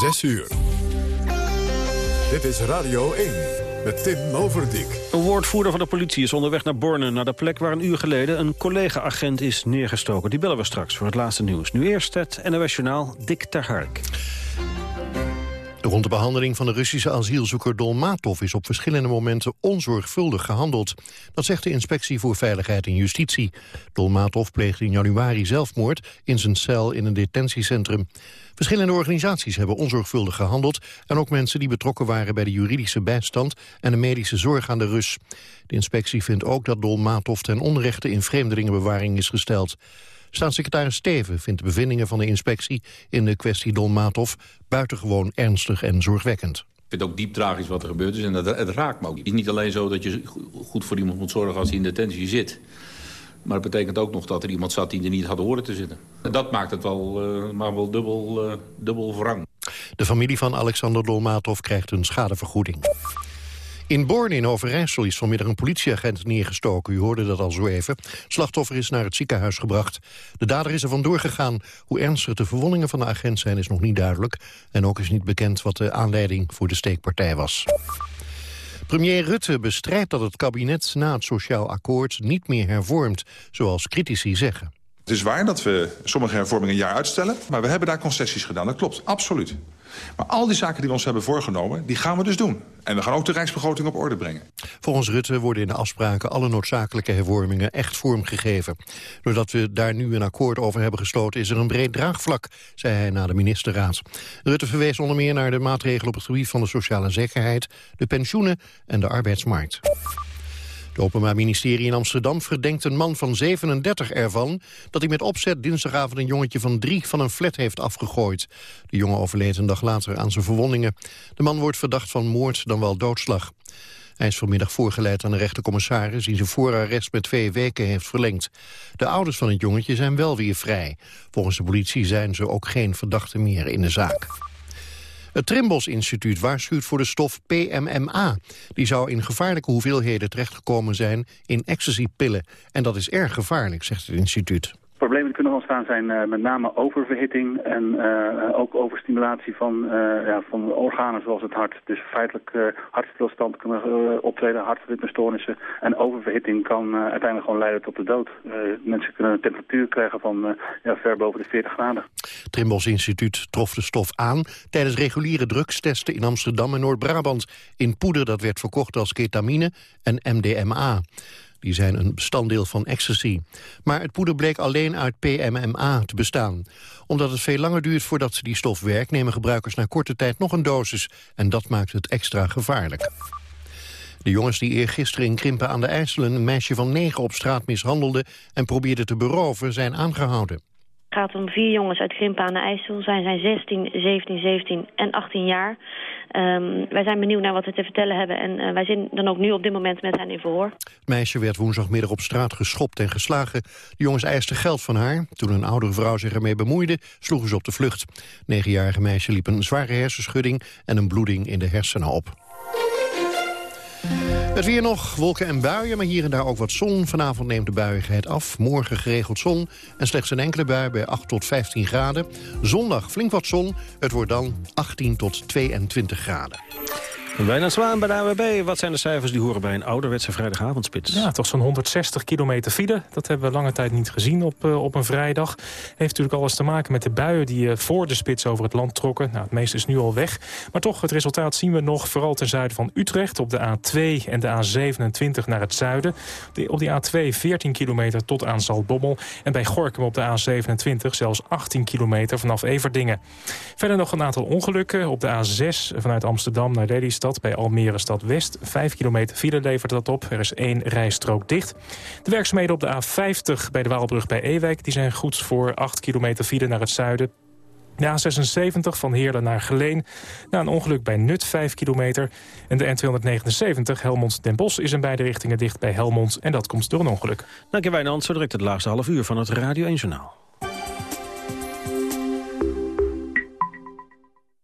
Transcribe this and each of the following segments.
6 uur. Dit is Radio 1 met Tim Overdijk. Een woordvoerder van de politie is onderweg naar Borne... naar de plek waar een uur geleden een collega-agent is neergestoken. Die bellen we straks voor het laatste nieuws. Nu eerst het NOS Journaal Dick Terhark. Rond de behandeling van de Russische asielzoeker Dolmatov is op verschillende momenten onzorgvuldig gehandeld. Dat zegt de Inspectie voor Veiligheid en Justitie. Dolmatov pleegde in januari zelfmoord in zijn cel in een detentiecentrum. Verschillende organisaties hebben onzorgvuldig gehandeld... en ook mensen die betrokken waren bij de juridische bijstand... en de medische zorg aan de Rus. De inspectie vindt ook dat Dolmatov ten onrechte in vreemdelingenbewaring is gesteld. Staatssecretaris Steven vindt de bevindingen van de inspectie in de kwestie Dolmatov buitengewoon ernstig en zorgwekkend. Ik vind het ook diep tragisch wat er gebeurd is en dat, het raakt me ook. Het is niet alleen zo dat je goed voor iemand moet zorgen als hij in detentie zit. Maar het betekent ook nog dat er iemand zat die er niet had horen te zitten. Dat maakt het wel, uh, maar wel dubbel, uh, dubbel wrang. De familie van Alexander Dolmatov krijgt een schadevergoeding. In Born in Overijssel is vanmiddag een politieagent neergestoken. U hoorde dat al zo even. slachtoffer is naar het ziekenhuis gebracht. De dader is er vandoor gegaan. Hoe ernstig de verwondingen van de agent zijn is nog niet duidelijk. En ook is niet bekend wat de aanleiding voor de steekpartij was. Premier Rutte bestrijdt dat het kabinet na het sociaal akkoord niet meer hervormt, zoals critici zeggen. Het is waar dat we sommige hervormingen een jaar uitstellen, maar we hebben daar concessies gedaan. Dat klopt, absoluut. Maar al die zaken die we ons hebben voorgenomen, die gaan we dus doen. En we gaan ook de rijksbegroting op orde brengen. Volgens Rutte worden in de afspraken alle noodzakelijke hervormingen echt vormgegeven. Doordat we daar nu een akkoord over hebben gesloten is er een breed draagvlak, zei hij na de ministerraad. Rutte verwees onder meer naar de maatregelen op het gebied van de sociale zekerheid, de pensioenen en de arbeidsmarkt. Het Openbaar Ministerie in Amsterdam verdenkt een man van 37 ervan... dat hij met opzet dinsdagavond een jongetje van drie van een flat heeft afgegooid. De jongen overleed een dag later aan zijn verwondingen. De man wordt verdacht van moord dan wel doodslag. Hij is vanmiddag voorgeleid aan de rechtercommissaris... die zijn voorarrest met twee weken heeft verlengd. De ouders van het jongetje zijn wel weer vrij. Volgens de politie zijn ze ook geen verdachten meer in de zaak. Het Trimbos Instituut waarschuwt voor de stof PMMA. Die zou in gevaarlijke hoeveelheden terechtgekomen zijn in ecstasypillen. En dat is erg gevaarlijk, zegt het instituut. Problemen die kunnen ontstaan zijn uh, met name oververhitting en uh, ook overstimulatie van, uh, ja, van organen zoals het hart. Dus feitelijk hartstilstand kunnen optreden, hartritmestoornissen. En oververhitting kan uiteindelijk gewoon leiden tot de dood. mensen kunnen een temperatuur krijgen van ja, ver boven de 40 graden. Trimbos Instituut trof de stof aan tijdens reguliere drugstesten in Amsterdam en Noord-Brabant. In poeder dat werd verkocht als ketamine en MDMA. Die zijn een bestanddeel van ecstasy. Maar het poeder bleek alleen uit PMMA te bestaan. Omdat het veel langer duurt voordat die stof werkt... nemen gebruikers na korte tijd nog een dosis. En dat maakt het extra gevaarlijk. De jongens die eergisteren in Krimpen aan de IJsselen... een meisje van negen op straat mishandelden en probeerden te beroven... zijn aangehouden. Het gaat om vier jongens uit Grimpen aan de IJssel. Zij zijn 16, 17, 17 en 18 jaar. Um, wij zijn benieuwd naar wat ze te vertellen hebben. En uh, wij zijn dan ook nu op dit moment met hen in verhoor. Het meisje werd woensdagmiddag op straat geschopt en geslagen. De jongens eisten geld van haar. Toen een oudere vrouw zich ermee bemoeide, sloegen ze op de vlucht. Negenjarige meisje liep een zware hersenschudding... en een bloeding in de hersenen op. Het weer nog, wolken en buien, maar hier en daar ook wat zon. Vanavond neemt de buiigheid af. Morgen geregeld zon en slechts een enkele bui bij 8 tot 15 graden. Zondag flink wat zon. Het wordt dan 18 tot 22 graden. Wijnand Zwaan bij de AWB. Wat zijn de cijfers die horen bij een ouderwetse vrijdagavondspits? Ja, toch zo'n 160 kilometer file. Dat hebben we lange tijd niet gezien op, uh, op een vrijdag. Heeft natuurlijk alles te maken met de buien die uh, voor de spits over het land trokken. Nou, het meeste is nu al weg. Maar toch, het resultaat zien we nog vooral ten zuiden van Utrecht... op de A2 en de A27 naar het zuiden. op die A2 14 kilometer tot aan Zaltbommel. En bij Gorkum op de A27 zelfs 18 kilometer vanaf Everdingen. Verder nog een aantal ongelukken op de A6 vanuit Amsterdam naar Lelystad bij Almere Stad West. Vijf kilometer file levert dat op. Er is één rijstrook dicht. De werkzaamheden op de A50 bij de Waalbrug bij Ewijk... die zijn goed voor 8 kilometer file naar het zuiden. De A76 van Heerlen naar Geleen. Na een ongeluk bij Nut 5 kilometer. En de N279 Helmond-Den Bosch is in beide richtingen dicht bij Helmond. En dat komt door een ongeluk. Dank je Wijnand. Zo direct het laatste half uur van het Radio 1 Journaal.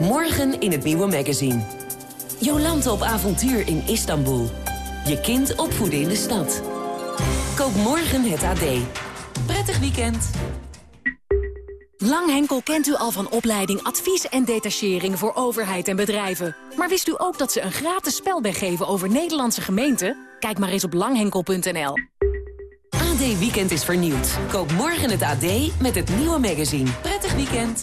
Morgen in het nieuwe magazine. Jolante op avontuur in Istanbul. Je kind opvoeden in de stad. Koop morgen het AD. Prettig weekend. Langhenkel kent u al van opleiding advies en detachering voor overheid en bedrijven. Maar wist u ook dat ze een gratis spelbeg geven over Nederlandse gemeenten? Kijk maar eens op langhenkel.nl. AD Weekend is vernieuwd. Koop morgen het AD met het nieuwe magazine. Prettig weekend.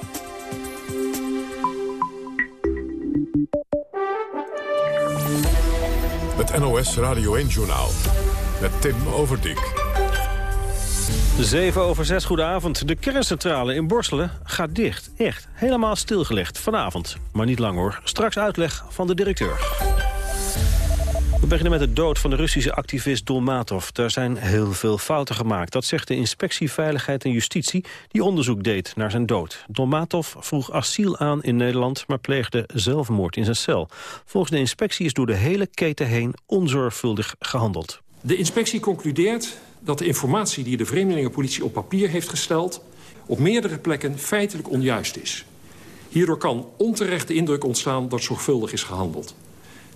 Het NOS Radio 1-journaal met Tim Overdijk. 7 over 6, goedenavond. De kerncentrale in Borselen gaat dicht. Echt, helemaal stilgelegd vanavond. Maar niet lang hoor. Straks uitleg van de directeur. We beginnen met de dood van de Russische activist Dolmatov. Daar zijn heel veel fouten gemaakt. Dat zegt de Inspectie Veiligheid en Justitie... die onderzoek deed naar zijn dood. Dolmatov vroeg asiel aan in Nederland... maar pleegde zelfmoord in zijn cel. Volgens de inspectie is door de hele keten heen onzorgvuldig gehandeld. De inspectie concludeert dat de informatie die de Vreemdelingenpolitie op papier heeft gesteld... op meerdere plekken feitelijk onjuist is. Hierdoor kan onterecht de indruk ontstaan dat zorgvuldig is gehandeld.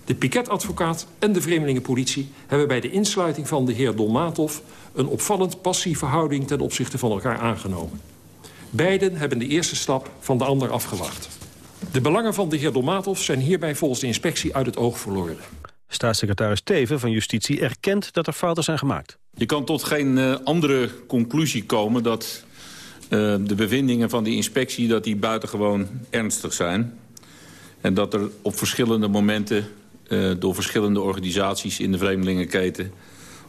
De piketadvocaat en de Vreemdelingenpolitie hebben bij de insluiting van de heer Dolmatov... een opvallend passieve houding ten opzichte van elkaar aangenomen. Beiden hebben de eerste stap van de ander afgewacht. De belangen van de heer Dolmatov zijn hierbij volgens de inspectie uit het oog verloren. Staatssecretaris Teven van Justitie erkent dat er fouten zijn gemaakt. Je kan tot geen uh, andere conclusie komen dat uh, de bevindingen van die inspectie... dat die buitengewoon ernstig zijn. En dat er op verschillende momenten uh, door verschillende organisaties in de vreemdelingenketen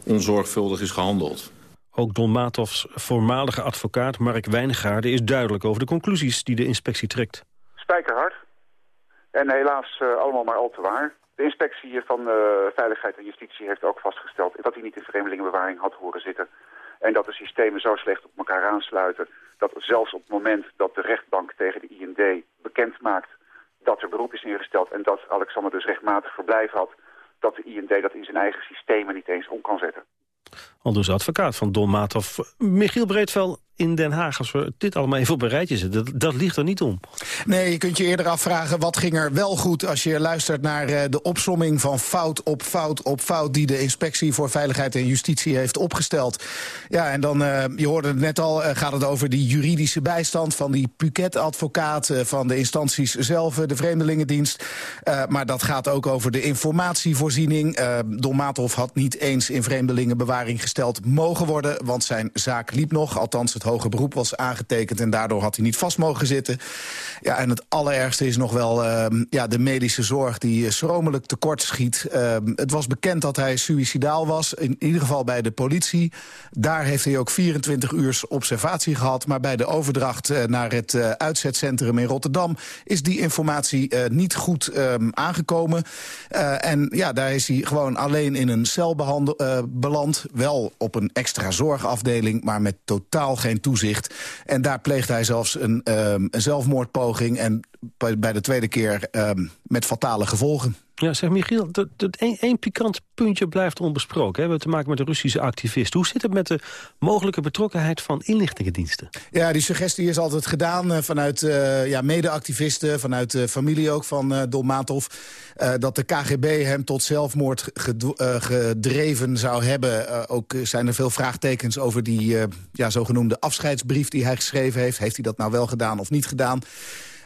onzorgvuldig is gehandeld. Ook Don Matovs voormalige advocaat Mark Wijngaarden is duidelijk over de conclusies die de inspectie trekt. Spijkerhard. En helaas uh, allemaal maar al te waar. De inspectie van uh, Veiligheid en Justitie heeft ook vastgesteld dat hij niet in vreemdelingenbewaring had horen zitten. En dat de systemen zo slecht op elkaar aansluiten dat zelfs op het moment dat de rechtbank tegen de IND bekend maakt dat er beroep is ingesteld en dat Alexander dus rechtmatig verblijf had... dat de IND dat in zijn eigen systemen niet eens om kan zetten. Aldus advocaat van Don Maathoff. Michiel Breedvel in Den Haag, als we dit allemaal even op een rijtje zetten, dat, ligt er niet om. Nee, je kunt je eerder afvragen wat ging er wel goed als je luistert naar uh, de opsomming van fout op fout op fout die de Inspectie voor Veiligheid en Justitie heeft opgesteld. Ja, en dan, uh, je hoorde het net al, uh, gaat het over die juridische bijstand van die Puket-advocaat, van de instanties zelf, de Vreemdelingendienst. maar dat gaat ook over de informatievoorziening. Don Maathoff had niet eens in vreemdelingenbewaring gesteld mogen worden, want zijn zaak liep nog, althans het hoger beroep was aangetekend... en daardoor had hij niet vast mogen zitten. Ja, en het allerergste is nog wel ehm, ja, de medische zorg die schromelijk tekort schiet. Ehm, het was bekend dat hij suicidaal was, in ieder geval bij de politie. Daar heeft hij ook 24 uur observatie gehad. Maar bij de overdracht uh, naar het uh, uitzetcentrum in Rotterdam... is die informatie niet goed um, aangekomen. en ja, daar is hij gewoon alleen in een cel beland. Wel op een extra zorgafdeling, maar met totaal geen toezicht. En daar pleegt hij zelfs een, um, een zelfmoordpoging... en bij de tweede keer um, met fatale gevolgen. Ja, zeg Michiel, dat, één, pikant puntje blijft onbesproken. We hebben te maken met een Russische activist. Hoe zit het met de mogelijke betrokkenheid van inlichtingendiensten? Ja, die suggestie is altijd gedaan uh, vanuit uh, ja, mede-activisten... vanuit de familie ook van uh, Dolmatov... dat de KGB hem tot zelfmoord gedreven zou hebben. ook zijn er veel vraagtekens over die ja, zogenoemde afscheidsbrief... die hij geschreven heeft. Heeft hij dat nou wel gedaan of niet gedaan?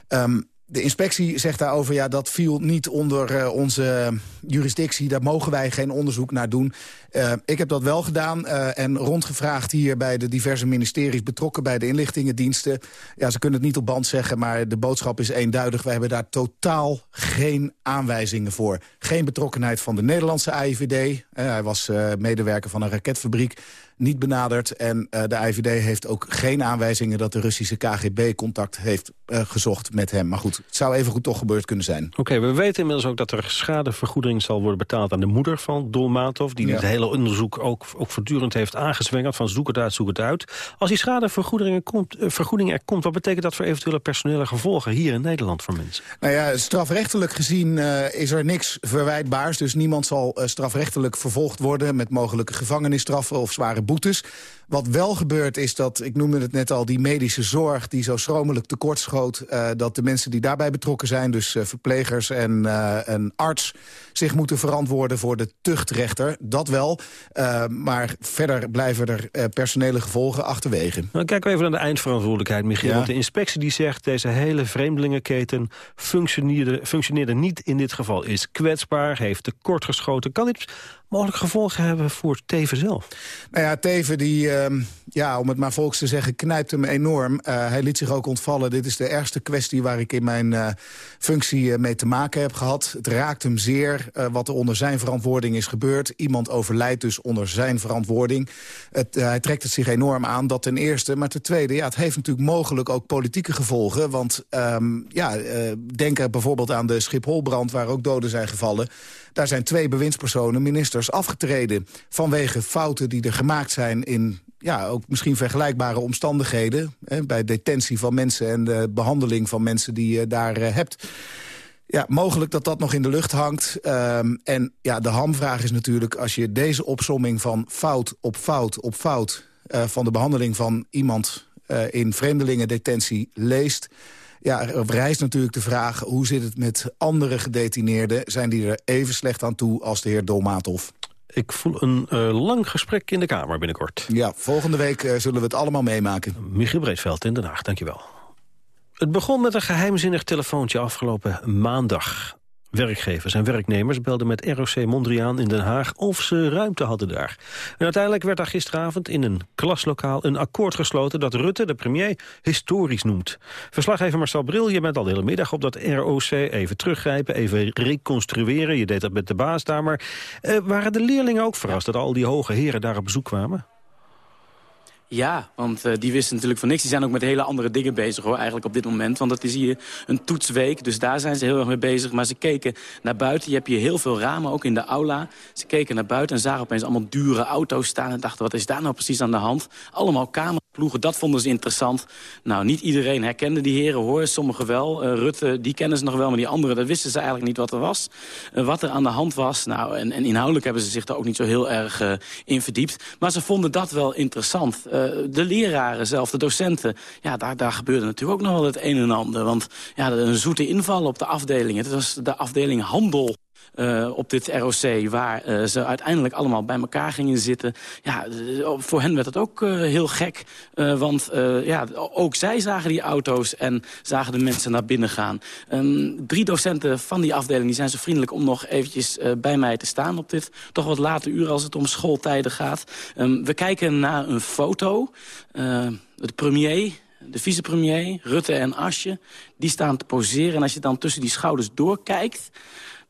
Um, de inspectie zegt daarover, ja, dat viel niet onder uh, onze jurisdictie. Daar mogen wij geen onderzoek naar doen. Uh, ik heb dat wel gedaan uh, en rondgevraagd hier bij de diverse ministeries... betrokken bij de inlichtingendiensten. Ja, ze kunnen het niet op band zeggen, maar de boodschap is eenduidig. We hebben daar totaal geen aanwijzingen voor. Geen betrokkenheid van de Nederlandse AIVD. hij was medewerker van een raketfabriek niet benaderd. En uh, de IVD heeft ook geen aanwijzingen dat de Russische KGB contact heeft uh, gezocht met hem. Maar goed, het zou even goed toch gebeurd kunnen zijn. Oké, okay, we weten inmiddels ook dat er schadevergoeding zal worden betaald aan de moeder van Dolmatov. Die ja. het hele onderzoek ook, ook voortdurend heeft aangezwengeld van zoek het uit, zoek het uit. Als die schadevergoeding komt, uh, vergoeding er komt, wat betekent dat voor eventuele personele gevolgen hier in Nederland voor mensen? Nou ja, strafrechtelijk gezien is er niks verwijtbaars. Dus niemand zal strafrechtelijk vervolgd worden met mogelijke gevangenisstraffen of zware boetes. Wat wel gebeurt is dat, ik noemde het net al, die medische zorg... die zo schromelijk tekortschoot, uh, dat de mensen die daarbij betrokken zijn... dus uh, verplegers en uh, een arts zich moeten verantwoorden voor de tuchtrechter. Dat wel, maar verder blijven er personele gevolgen achterwege. Dan kijken we even naar de eindverantwoordelijkheid, Michiel. Ja. Want de inspectie die zegt, deze hele vreemdelingenketen... Functioneerde, functioneerde niet in dit geval, is kwetsbaar, heeft tekortgeschoten. Kan dit mogelijk gevolgen hebben voor Teven zelf? Nou ja, Teven, die, uh, ja, om het maar volks te zeggen, knijpt hem enorm. Uh, hij liet zich ook ontvallen. Dit is de ergste kwestie waar ik in mijn uh, functie mee te maken heb gehad. Het raakt hem zeer wat er onder zijn verantwoording is gebeurd. Iemand overlijdt dus onder zijn verantwoording. Het, hij trekt het zich enorm aan, dat ten eerste. Maar ten tweede, ja, het heeft natuurlijk mogelijk ook politieke gevolgen. Want um, ja, denk er bijvoorbeeld aan de Schipholbrand... waar ook doden zijn gevallen. Daar zijn twee bewindspersonen, ministers, afgetreden... vanwege fouten die er gemaakt zijn in ja, ook misschien vergelijkbare omstandigheden... Hè, bij detentie van mensen en de behandeling van mensen die je daar uh, hebt. Ja, mogelijk dat dat nog in de lucht hangt. Um, en ja, de hamvraag is natuurlijk... als je deze opsomming van fout op fout op fout... Uh, van de behandeling van iemand uh, in vreemdelingendetentie leest ja, er rijst natuurlijk de vraag... hoe zit het met andere gedetineerden? Zijn die er even slecht aan toe als de heer Dolmatov? Ik voel een uh, lang gesprek in de Kamer binnenkort. Ja, volgende week uh, zullen we het allemaal meemaken. Michiel Breedveld in Den Haag, dankjewel. Het begon met een geheimzinnig telefoontje afgelopen maandag. Werkgevers en werknemers belden met ROC Mondriaan in Den Haag of ze ruimte hadden daar. En uiteindelijk werd daar gisteravond in een klaslokaal een akkoord gesloten dat Rutte, de premier, historisch noemt. Verslaggever Marcel Bril, je bent al de hele middag op dat ROC even teruggrijpen, even reconstrueren. Je deed dat met de baas daar, maar uh, waren de leerlingen ook verrast dat al die hoge heren daar op bezoek kwamen? Ja, want uh, die wisten natuurlijk van niks. Die zijn ook met hele andere dingen bezig hoor, eigenlijk op dit moment. Want het is hier een toetsweek, dus daar zijn ze heel erg mee bezig. Maar ze keken naar buiten. Je hebt hier heel veel ramen, ook in de aula. Ze keken naar buiten en zagen opeens allemaal dure auto's staan... en dachten, wat is daar nou precies aan de hand? Allemaal kamerploegen, dat vonden ze interessant. Nou, niet iedereen herkende die heren hoor, sommigen wel. Uh, Rutte, die kennen ze nog wel, maar die anderen... dat wisten ze eigenlijk niet wat er was. Uh, wat er aan de hand was, nou, en, en, inhoudelijk hebben ze zich daar ook niet zo heel erg in verdiept. Maar ze vonden dat wel interessant... Eh, de leraren zelf, de docenten... ja, daar, daar gebeurde natuurlijk ook nog wel het een en ander. Want ja, een zoete inval op de afdelingen. Het was de afdeling handel uh, op dit ROC... waar uh, ze uiteindelijk allemaal bij elkaar gingen zitten. Ja, voor hen werd het ook heel gek. want ja, ook zij zagen die auto's en zagen de mensen naar binnen gaan. Um, drie docenten van die afdeling die zijn zo vriendelijk om nog eventjes bij mij te staan... op dit toch wat late uur als het om schooltijden gaat. Um, we kijken naar een foto. de premier de vicepremier, Rutte en Asje, die staan te poseren. En als je dan tussen die schouders doorkijkt,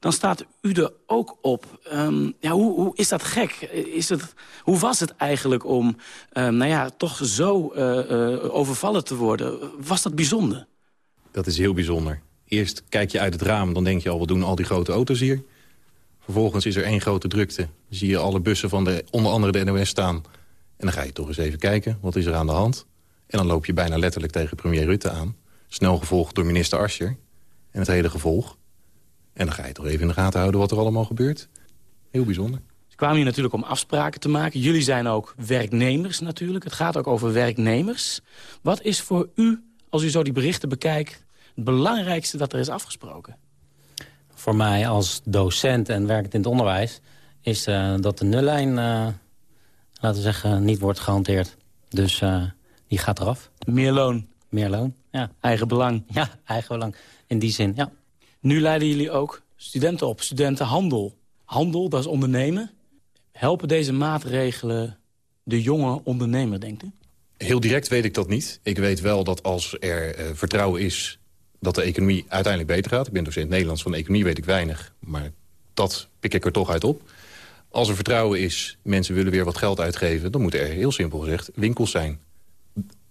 dan staat u er ook op. Um, ja, hoe, hoe, is dat gek? Is het, hoe was het eigenlijk om um, nou ja, toch zo uh, uh, overvallen te worden? Was dat bijzonder? Dat is heel bijzonder. Eerst kijk je uit het raam, dan denk je al, wat doen al die grote auto's hier? Vervolgens is er één grote drukte. Zie je alle bussen van de, onder andere de NOS staan. En dan ga je toch eens even kijken, wat is er aan de hand? En dan loop je bijna letterlijk tegen premier Rutte aan. Snel gevolgd door minister Ascher. En het hele gevolg. En dan ga je toch even in de gaten houden wat er allemaal gebeurt. Heel bijzonder. Ze kwamen hier natuurlijk om afspraken te maken. Jullie zijn ook werknemers natuurlijk. Het gaat ook over werknemers. Wat is voor u, als u zo die berichten bekijkt... het belangrijkste dat er is afgesproken? Voor mij als docent en werkend in het onderwijs... is uh, dat de nullijn, uh, laten we zeggen, niet wordt gehanteerd. Dus uh, die gaat eraf. Meer loon? Meer loon, ja. Eigen belang? Ja, eigen belang. In die zin, ja. Nu leiden jullie ook studenten op, studentenhandel. Handel, dat is ondernemen. Helpen deze maatregelen de jonge ondernemer, denkt u? Heel direct weet ik dat niet. Ik weet wel dat als er uh, vertrouwen is dat de economie uiteindelijk beter gaat. Ik ben docent Nederlands, van economie weet ik weinig. Maar dat pik ik er toch uit op. Als er vertrouwen is, mensen willen weer wat geld uitgeven... dan moeten er heel simpel gezegd winkels zijn.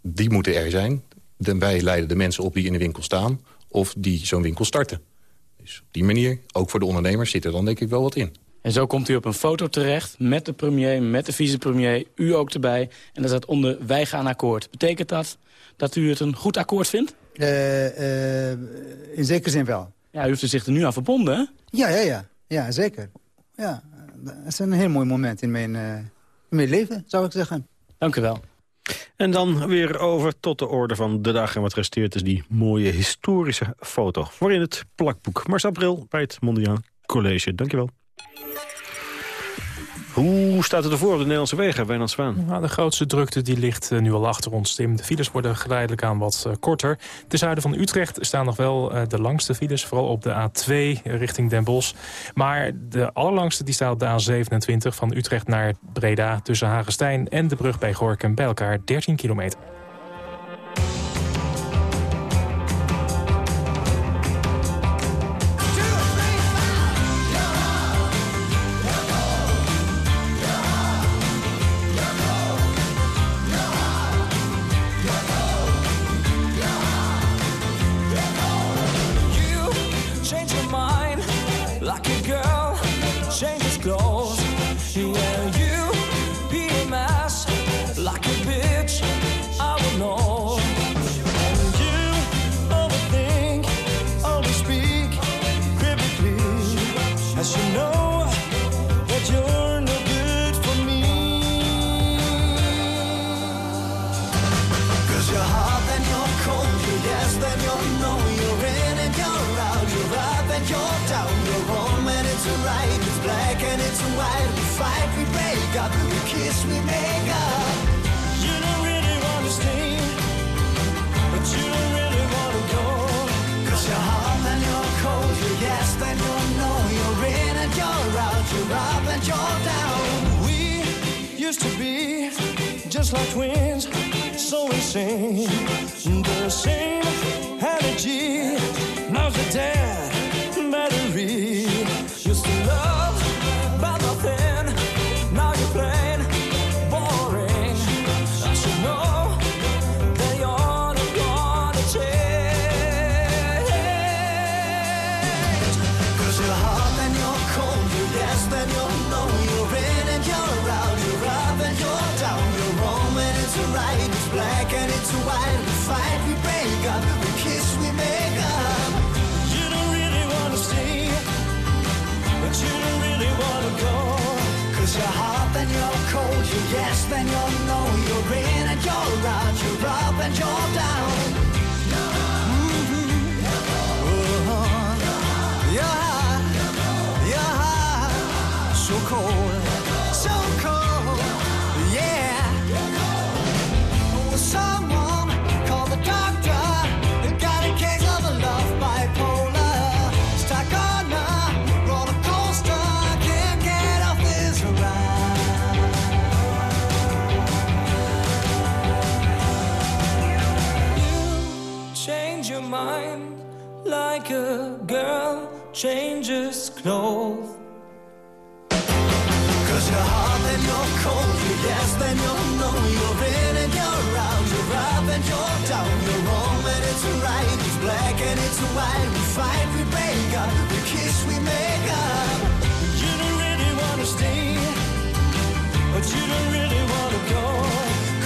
Die moeten er zijn. Wij leiden de mensen op die in de winkel staan... of die zo'n winkel starten. Dus op die manier, ook voor de ondernemers, zit er dan denk ik wel wat in. En zo komt u op een foto terecht met de premier, met de vicepremier, u ook erbij. En daar staat onder, wij gaan akkoord. Betekent dat dat u het een goed akkoord vindt? Uh, uh, in zekere zin wel. Ja, u heeft er zich er nu aan verbonden, hè? Ja, ja, ja. Ja, zeker. Ja, dat is een heel mooi moment in mijn, uh, in mijn leven, zou ik zeggen. Dank u wel. En dan weer over tot de orde van de dag. En wat resteert is die mooie historische foto. Waarin het plakboek. Marcel Bril bij het Mondiaal College. Dankjewel. Hoe staat het ervoor op de Nederlandse wegen, Wijnand Zwaan? Nou, de grootste drukte die ligt uh, nu al achter ons, Tim. De files worden geleidelijk aan wat uh, korter. Ten zuiden van Utrecht staan nog wel uh, de langste files. Vooral op de A2 richting Den Bosch. Maar de allerlangste die staat op de A27 van Utrecht naar Breda... tussen Hagestein en de brug bij Gorkum bij elkaar 13 kilometer. Then you're no, you're in and you're out, you're up and you're down. Changes clothes. Cause you're hot and you're cold, you're yes then you're no, you're in and you're out, you're up and you're down, you're wrong and it's right, it's black and it's white, we fight, we break up, we kiss, we make up. You don't really wanna stay, but you don't really wanna go.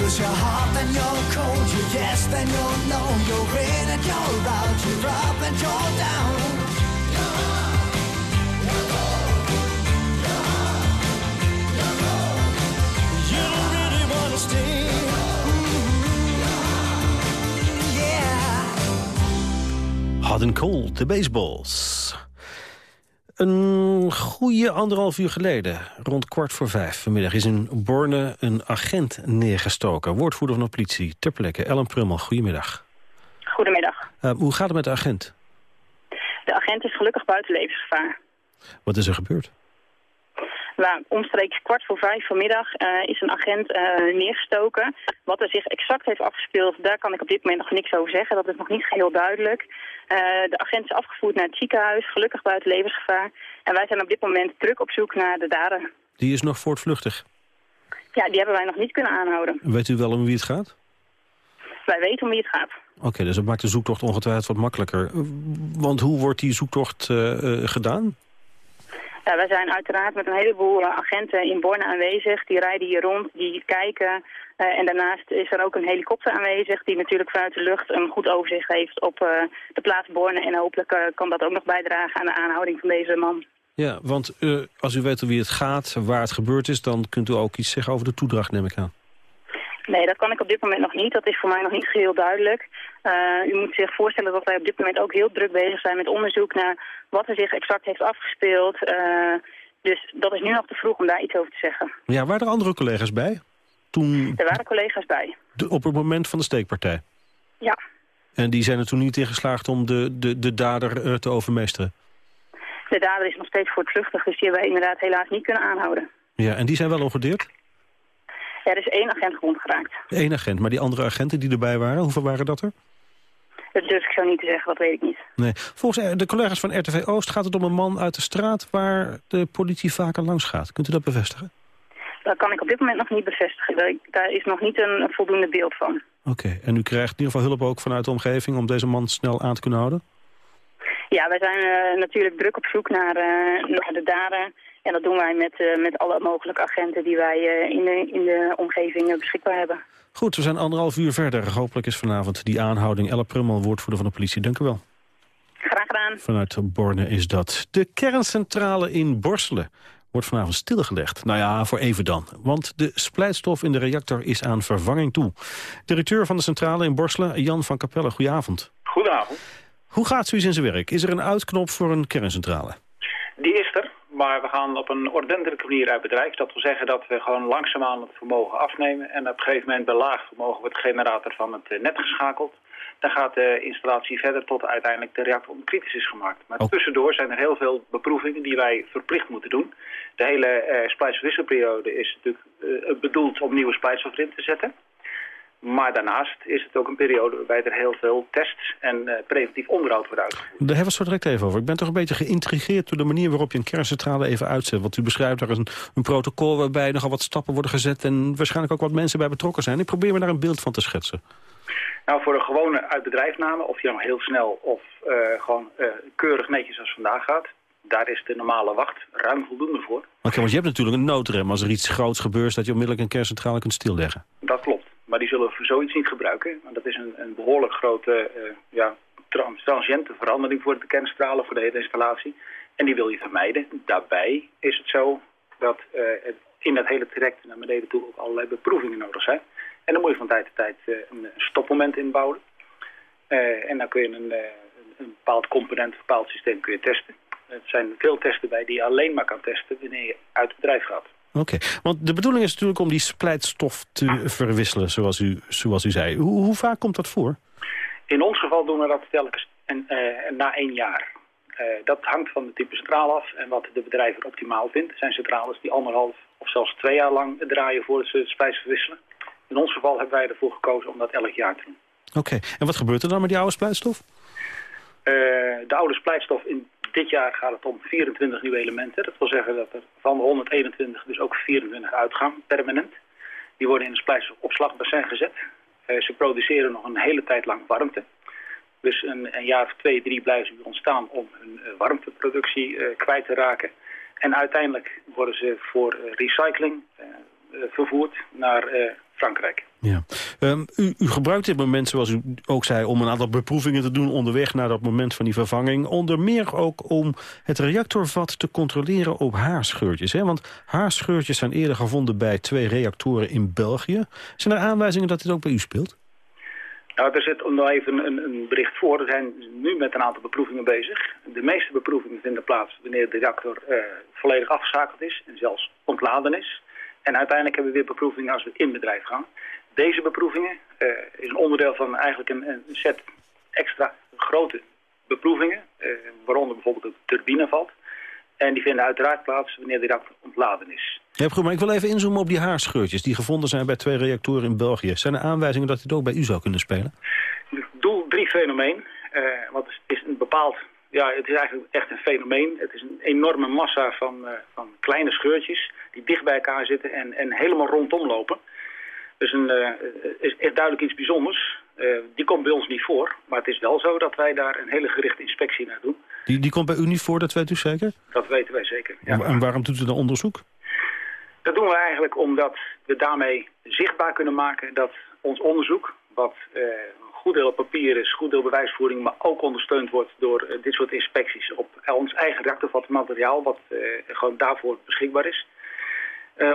Cause you're hot and you're cold, you're yes then you're no, you're in and you're out, you're up and you're down. Hot and Cold, de baseballs. Een goede anderhalf uur geleden, rond kwart voor vijf vanmiddag... is in Borne een agent neergestoken. Woordvoerder van de politie, ter plekke. Ellen Prummel, goedemiddag. Goedemiddag. Uh, hoe gaat het met de agent? De agent is gelukkig buiten levensgevaar. Wat is er gebeurd? Nou, omstreeks kwart voor vijf vanmiddag uh, is een agent uh, neergestoken. Wat er zich exact heeft afgespeeld, daar kan ik op dit moment nog niks over zeggen. Dat is nog niet geheel duidelijk. Uh, de agent is afgevoerd naar het ziekenhuis, gelukkig buiten levensgevaar. En wij zijn op dit moment druk op zoek naar de dader. Die is nog voortvluchtig? Ja, die hebben wij nog niet kunnen aanhouden. Weet u wel om wie het gaat? Wij weten om wie het gaat. Oké, okay, dus dat maakt de zoektocht ongetwijfeld wat makkelijker. Want hoe wordt die zoektocht gedaan? Ja, wij zijn uiteraard met een heleboel uh, agenten in Borne aanwezig. Die rijden hier rond, die kijken. Uh, en daarnaast is er ook een helikopter aanwezig... die natuurlijk vanuit de lucht een goed overzicht heeft op uh, de plaats Borne. En hopelijk kan dat ook nog bijdragen aan de aanhouding van deze man. Ja, want als u weet wie het gaat, waar het gebeurd is... dan kunt u ook iets zeggen over de toedracht, neem ik aan. Nee, dat kan ik op dit moment nog niet. Dat is voor mij nog niet geheel duidelijk. Uh, u moet zich voorstellen dat wij op dit moment ook heel druk bezig zijn met onderzoek naar wat er zich exact heeft afgespeeld. Uh, dus dat is nu nog te vroeg om daar iets over te zeggen. Ja, waren er andere collega's bij? Toen... Er waren collega's bij. De, op het moment van de steekpartij? Ja. En die zijn er toen niet in geslaagd om de, de, de dader uh, te overmeesteren? De dader is nog steeds voortvluchtig, dus die hebben wij inderdaad helaas niet kunnen aanhouden. Ja, en die zijn wel ongedeerd? Ja, er is één agent gewond geraakt. Eén agent, maar die andere agenten die erbij waren, hoeveel waren dat er? Dat durf ik zo niet te zeggen, dat weet ik niet. Nee. Volgens de collega's van RTV Oost gaat het om een man uit de straat... waar de politie vaker langs gaat. Kunt u dat bevestigen? Dat kan ik op dit moment nog niet bevestigen. Daar is nog niet een voldoende beeld van. Oké, okay. en u krijgt in ieder geval hulp ook vanuit de omgeving... om deze man snel aan te kunnen houden? Ja, wij zijn uh, natuurlijk druk op zoek naar, uh, naar de dader... En dat doen wij met, uh, met alle mogelijke agenten die wij uh, in, de, in de omgeving uh, beschikbaar hebben. Goed, we zijn anderhalf uur verder. Hopelijk is vanavond die aanhouding. Elle Prummel, woordvoerder van de politie. Dank u wel. Graag gedaan. Vanuit Borne is dat. De kerncentrale in Borselen wordt vanavond stilgelegd. Nou ja, voor even dan. Want de splijtstof in de reactor is aan vervanging toe. Directeur van de centrale in Borselen, Jan van Capelle. Goedenavond. Goedenavond. Hoe gaat zoiets in zijn werk? Is er een uitknop voor een kerncentrale? Die is er. Maar we gaan op een ordentelijke manier uit bedrijf. Dat wil zeggen dat we gewoon langzaamaan het vermogen afnemen. En op een gegeven moment bij laag vermogen wordt de generator van het net geschakeld. Dan gaat de installatie verder tot uiteindelijk de reactor onkritisch is gemaakt. Maar oh. tussendoor zijn er heel veel beproevingen die wij verplicht moeten doen. De hele uh, splijtsverwisselperiode is natuurlijk uh, bedoeld om nieuwe splijtstof erin te zetten. Maar daarnaast is het ook een periode waarbij er heel veel tests en uh, preventief onderhoud wordt uitgevoerd. Daar hebben we het zo direct even over. Ik ben toch een beetje geïntrigeerd door de manier waarop je een kerncentrale even uitzet. Want u beschrijft daar een, een protocol waarbij nogal wat stappen worden gezet... en waarschijnlijk ook wat mensen bij betrokken zijn. Ik probeer me daar een beeld van te schetsen. Nou, voor een gewone uitbedrijfname, of je nou heel snel of uh, gewoon uh, keurig netjes als vandaag gaat... daar is de normale wacht ruim voldoende voor. Oké, okay, want je hebt natuurlijk een noodrem als er iets groots gebeurt... dat je onmiddellijk een kerncentrale kunt stilleggen. Dat klopt. Maar die zullen we zoiets niet gebruiken. Want dat is een, een behoorlijk grote uh, ja, trans transiënte verandering voor de kerncentrale, voor de hele installatie. En die wil je vermijden. Daarbij is het zo dat uh, in dat hele traject naar beneden toe ook allerlei beproevingen nodig zijn. En dan moet je van tijd tot tijd uh, een stopmoment inbouwen. en dan kun je een, een bepaald component, een bepaald systeem kun je testen. Er zijn veel testen bij die je alleen maar kan testen wanneer je uit het bedrijf gaat. Oké, okay. want de bedoeling is natuurlijk om die splijtstof te verwisselen, zoals u, zoals u zei. Hoe, hoe vaak komt dat voor? In ons geval doen we dat telkens en, uh, na één jaar. Uh, dat hangt van het type centrale af en wat de bedrijver optimaal vindt. Er zijn centrales die anderhalf of zelfs twee jaar lang draaien voordat ze de spijs verwisselen. In ons geval hebben wij ervoor gekozen om dat elk jaar te doen. Oké, okay. en wat gebeurt er dan met die oude splijtstof? Uh, de oude splijtstof in dit jaar gaat het om 24 nieuwe elementen. Dat wil zeggen dat er van de 121 dus ook 24 uitgaan, permanent. Die worden in een splijtsopslagbassin gezet. Uh, ze produceren nog een hele tijd lang warmte. Dus een, jaar of twee, drie blijven ze ontstaan om hun uh, warmteproductie uh, kwijt te raken. En uiteindelijk worden ze voor recycling vervoerd naar Frankrijk. Ja. Um, u, u, gebruikt dit moment, zoals u ook zei, om een aantal beproevingen te doen onderweg naar dat moment van die vervanging. Onder meer ook om het reactorvat te controleren op haarscheurtjes. Hè? Want haarscheurtjes zijn eerder gevonden bij twee reactoren in België. Zijn er aanwijzingen dat dit ook bij u speelt? Nou, er zit nog even een, een, bericht voor. We zijn nu met een aantal beproevingen bezig. De meeste beproevingen vinden plaats wanneer de reactor uh, volledig afgeschakeld is en zelfs ontladen is. En uiteindelijk hebben we weer beproevingen als we in bedrijf gaan. Deze beproevingen uh, is een onderdeel van eigenlijk een, een set extra grote beproevingen, uh, waaronder bijvoorbeeld de turbine valt. En die vinden uiteraard plaats wanneer de reactor ontladen is. Ja, goed, maar ik wil even inzoomen op die haarscheurtjes die gevonden zijn bij twee reactoren in België. Zijn er aanwijzingen dat dit ook bij u zou kunnen spelen? Doel drie fenomeen. Uh, wat is, is een bepaald ja, het is eigenlijk echt een fenomeen. Het is een enorme massa van, uh, van kleine scheurtjes die dicht bij elkaar zitten en, en helemaal rondom lopen. Dus een, uh, is echt duidelijk iets bijzonders. Uh, die komt bij ons niet voor, maar het is wel zo dat wij daar een hele gerichte inspectie naar doen. Die, die komt bij u niet voor, dat weet u zeker? Dat weten wij zeker, ja. En waarom doet u dan onderzoek? Dat doen we eigenlijk omdat we daarmee zichtbaar kunnen maken dat ons onderzoek, wat goed deel papier is, goed deel bewijsvoering, maar ook ondersteund wordt door uh, dit soort inspecties op ons eigen reactorvat materiaal, wat uh, gewoon daarvoor beschikbaar is.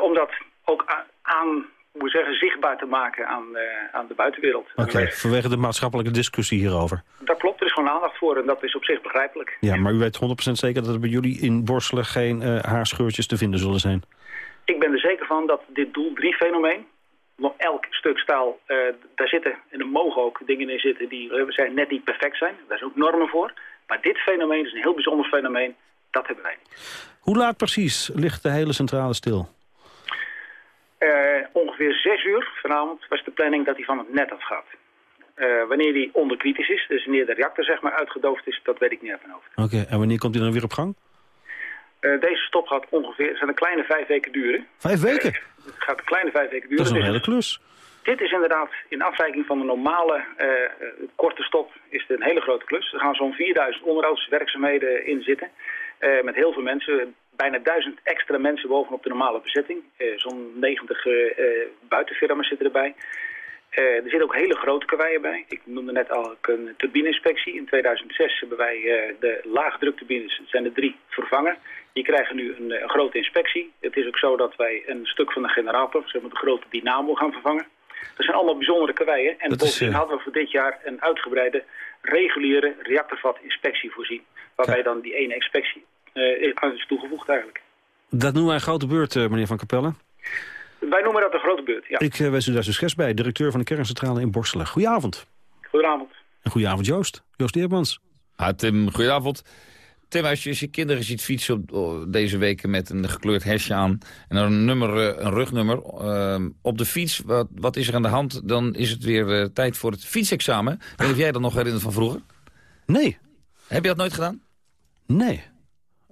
Om dat ook aan, moet zeggen, zichtbaar te maken aan, aan de buitenwereld. Oké, okay, vanwege de maatschappelijke discussie hierover. Dat klopt, er is gewoon aandacht voor en dat is op zich begrijpelijk. Ja, maar u weet 100% zeker dat er bij jullie in Borselen geen haarscheurtjes te vinden zullen zijn? Ik ben er zeker van dat dit doel 3 fenomeen, nog elk stuk staal, uh, daar zitten, en er mogen ook dingen in zitten die uh, zijn, net niet perfect zijn. Daar zijn ook normen voor. Maar dit fenomeen is een heel bijzonder fenomeen. Dat hebben wij Hoe laat precies ligt de hele centrale stil? Uh, ongeveer zes uur vanavond was de planning dat hij van het net afgaat. wanneer die onderkritisch is, dus wanneer de reactor zeg maar uitgedoofd is, dat weet ik niet uit mijn hoofd. Oké, en wanneer komt hij dan weer op gang? Uh, deze stop gaat ongeveer, zijn een kleine vijf weken duren. Vijf weken? Uh, het gaat een kleine vijf weken duren. Dat is een hele klus. Dit is inderdaad, in afwijking van de normale uh, korte stop, is het een hele grote klus. Er gaan zo'n 4000 onderhoudswerkzaamheden in zitten. met heel veel mensen, bijna duizend extra mensen bovenop de normale bezetting. zo'n 90 buitenfirma's zitten erbij. Uh, er zitten ook hele grote karweien bij. Ik noemde net al een turbineinspectie. In 2006 hebben wij uh, de laagdrukturbines, het zijn er drie, vervangen. Die krijgen nu een, een, grote inspectie. Het is ook zo dat wij een stuk van de generator, zeg maar de grote dynamo, gaan vervangen. Dat zijn allemaal bijzondere karweien. En bovendien uh... hadden we voor dit jaar een uitgebreide reguliere reactorvat-inspectie voorzien. Waarbij dan die ene inspectie aan is toegevoegd eigenlijk. Dat noemen wij een grote beurt, meneer Van Capelle. Wij noemen dat een grote beurt, ja. Ik uh, wens u daar succes bij, directeur van de kerncentrale in Borselen. Goedenavond. Goedenavond. En goedenavond Joost. Joost Eermans. Ah, Tim, goedenavond. Tim, als je, als je kinderen ziet fietsen op, oh, deze weken met een gekleurd hesje aan... en dan een, nummer, een rugnummer uh, op de fiets, wat, wat is er aan de hand? Dan is het weer uh, tijd voor het fietsexamen. Weet je of jij dat nog herinnert van vroeger? Nee. Heb je dat nooit gedaan? Nee.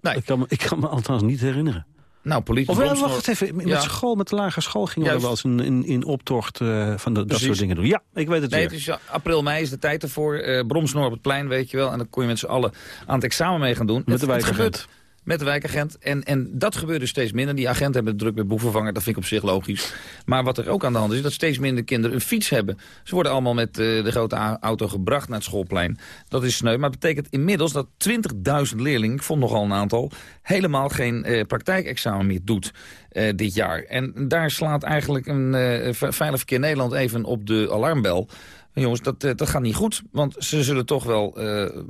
nee. Ik, kan me, ik kan me althans niet herinneren. Nou, politie... Of wel, wacht even, met ja. school, met de lagere school gingen we wel eens in, in, in optocht uh, van de, dat soort dingen doen. Ja, ik weet het nee, weer. Het is april, mei is de tijd ervoor. Uh, bromsnor op het plein, weet je wel. En dan kon je met z'n allen aan het examen mee gaan doen. Met de wijkagent. Met de wijkagent. En, en dat gebeurt dus steeds minder. Die agenten hebben druk met boevenvanger. Dat vind ik op zich logisch. Maar wat er ook aan de hand is, is dat steeds minder kinderen een fiets hebben. Ze worden allemaal met uh, de grote auto gebracht naar het schoolplein. Dat is sneu. Maar betekent inmiddels dat 20.000 leerlingen, ik vond nogal een aantal... helemaal geen uh, praktijkexamen meer doet uh, dit jaar. En daar slaat eigenlijk een Veilig Verkeer Nederland even op de alarmbel... Jongens, dat, dat gaat niet goed, want ze zullen toch wel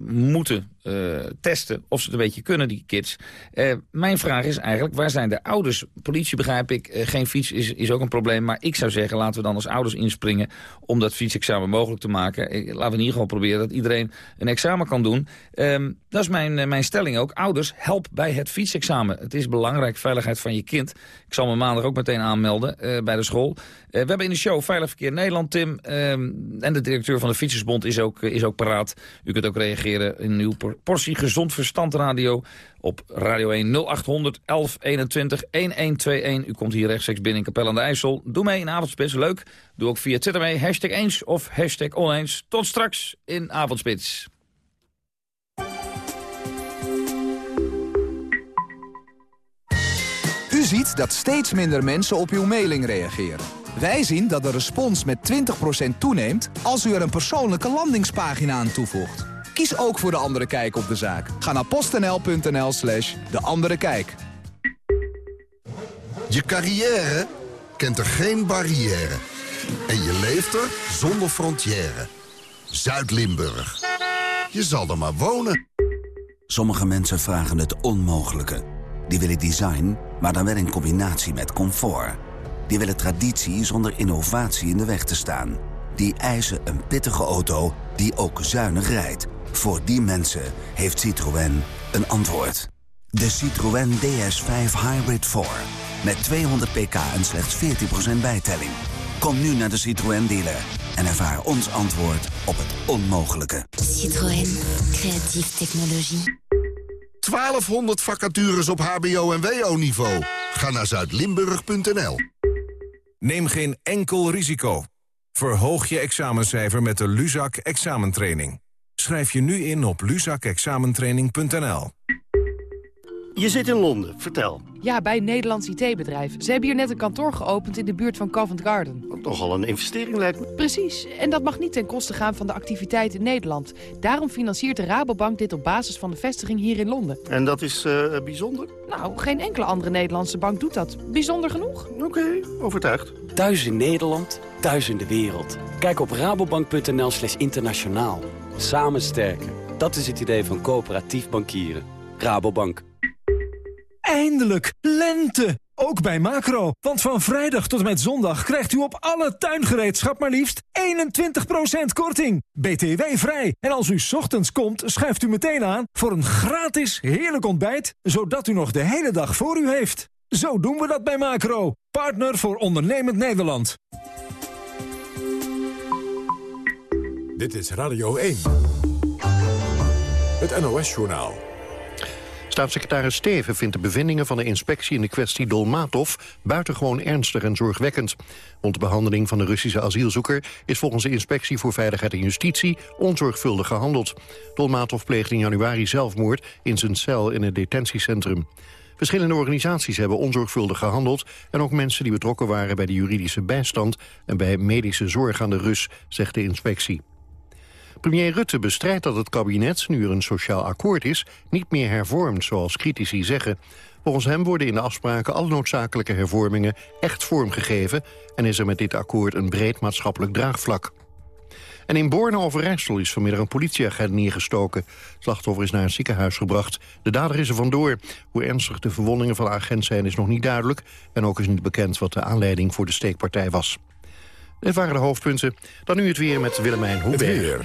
moeten uh, testen of ze het een beetje kunnen, die kids. Uh, mijn vraag is eigenlijk, waar zijn de ouders? Politie begrijp ik, geen fiets is, is ook een probleem. Maar ik zou zeggen, laten we dan als ouders inspringen om dat fietsexamen mogelijk te maken. laten we in ieder geval proberen dat iedereen een examen kan doen. Um, dat is mijn, mijn stelling ook. Ouders, help bij het fietsexamen. Het is belangrijk, veiligheid van je kind. Ik zal me maandag ook meteen aanmelden bij de school. we hebben in de show Veilig Verkeer Nederland, Tim. Um, en de directeur van de Fietsersbond is ook, is ook paraat. U kunt ook reageren in uw portie gezond verstand radio op Radio 1 0800 1121 1121. U komt hier rechtstreeks binnen in Capelle aan de IJssel. Doe mee in Avondspits, leuk. Doe ook via Twitter mee, hashtag eens of hashtag oneens. Tot straks in Avondspits. U ziet dat steeds minder mensen op uw mailing reageren. Wij zien dat de respons met 20% toeneemt als u er een persoonlijke landingspagina aan toevoegt. Kies ook voor De Andere Kijk op de zaak. Ga naar postnl.nl slash De Andere Kijk. Je carrière kent er geen barrière. En je leeft er zonder frontière. Zuid-Limburg. Je zal er maar wonen. Sommige mensen vragen het onmogelijke. Die willen design, maar dan wel in combinatie met comfort. Die willen traditie zonder innovatie in de weg te staan. Die eisen een pittige auto die ook zuinig rijdt. Voor die mensen heeft Citroën een antwoord. De Citroën DS5 Hybrid 4. Met 200 pk en slechts 14% bijtelling. Kom nu naar de Citroën dealer en ervaar ons antwoord op het onmogelijke. Citroën. Creatieve technologie. 1200 vacatures op hbo- en wo-niveau. Ga naar zuidlimburg.nl. Neem geen enkel risico. Verhoog je examencijfer met de Luzak examentraining. Schrijf je nu in op luzakexamentraining.nl. Je zit in Londen, vertel. Ja, bij een Nederlands IT-bedrijf. Ze hebben hier net een kantoor geopend in de buurt van Covent Garden. Nogal een investering lijkt me. Precies, en dat mag niet ten koste gaan van de activiteit in Nederland. Daarom financiert de Rabobank dit op basis van de vestiging hier in Londen. En dat is uh, bijzonder? Nou, geen enkele andere Nederlandse bank doet dat. Bijzonder genoeg. Oké, okay, overtuigd. Thuis in Nederland, thuis in de wereld. Kijk op rabobank.nl slash internationaal. Samen sterken. Dat is het idee van coöperatief bankieren. Rabobank. Eindelijk, lente! Ook bij Macro, want van vrijdag tot met zondag krijgt u op alle tuingereedschap maar liefst 21% korting. BTW vrij. En als u ochtends komt, schuift u meteen aan voor een gratis heerlijk ontbijt, zodat u nog de hele dag voor u heeft. Zo doen we dat bij Macro, partner voor ondernemend Nederland. Dit is Radio 1. Het NOS-journaal. Staatssecretaris Steven vindt de bevindingen van de inspectie in de kwestie Dolmatov buitengewoon ernstig en zorgwekkend. Rond de behandeling van de Russische asielzoeker is volgens de inspectie voor Veiligheid en Justitie onzorgvuldig gehandeld. Dolmatov pleegde in januari zelfmoord in zijn cel in het detentiecentrum. Verschillende organisaties hebben onzorgvuldig gehandeld... en ook mensen die betrokken waren bij de juridische bijstand... en bij medische zorg aan de Rus, zegt de inspectie. Premier Rutte bestrijdt dat het kabinet, nu er een sociaal akkoord is... niet meer hervormt, zoals critici zeggen. Volgens hem worden in de afspraken alle noodzakelijke hervormingen echt vormgegeven... en is er met dit akkoord een breed maatschappelijk draagvlak. En in Borne Overijssel is vanmiddag een politieagent neergestoken. Het slachtoffer is naar een ziekenhuis gebracht. De dader is er vandoor. Hoe ernstig de verwondingen van de agent zijn is nog niet duidelijk... en ook is niet bekend wat de aanleiding voor de steekpartij was. Dit waren de hoofdpunten. Dan nu het weer met Willemijn Hoeberg.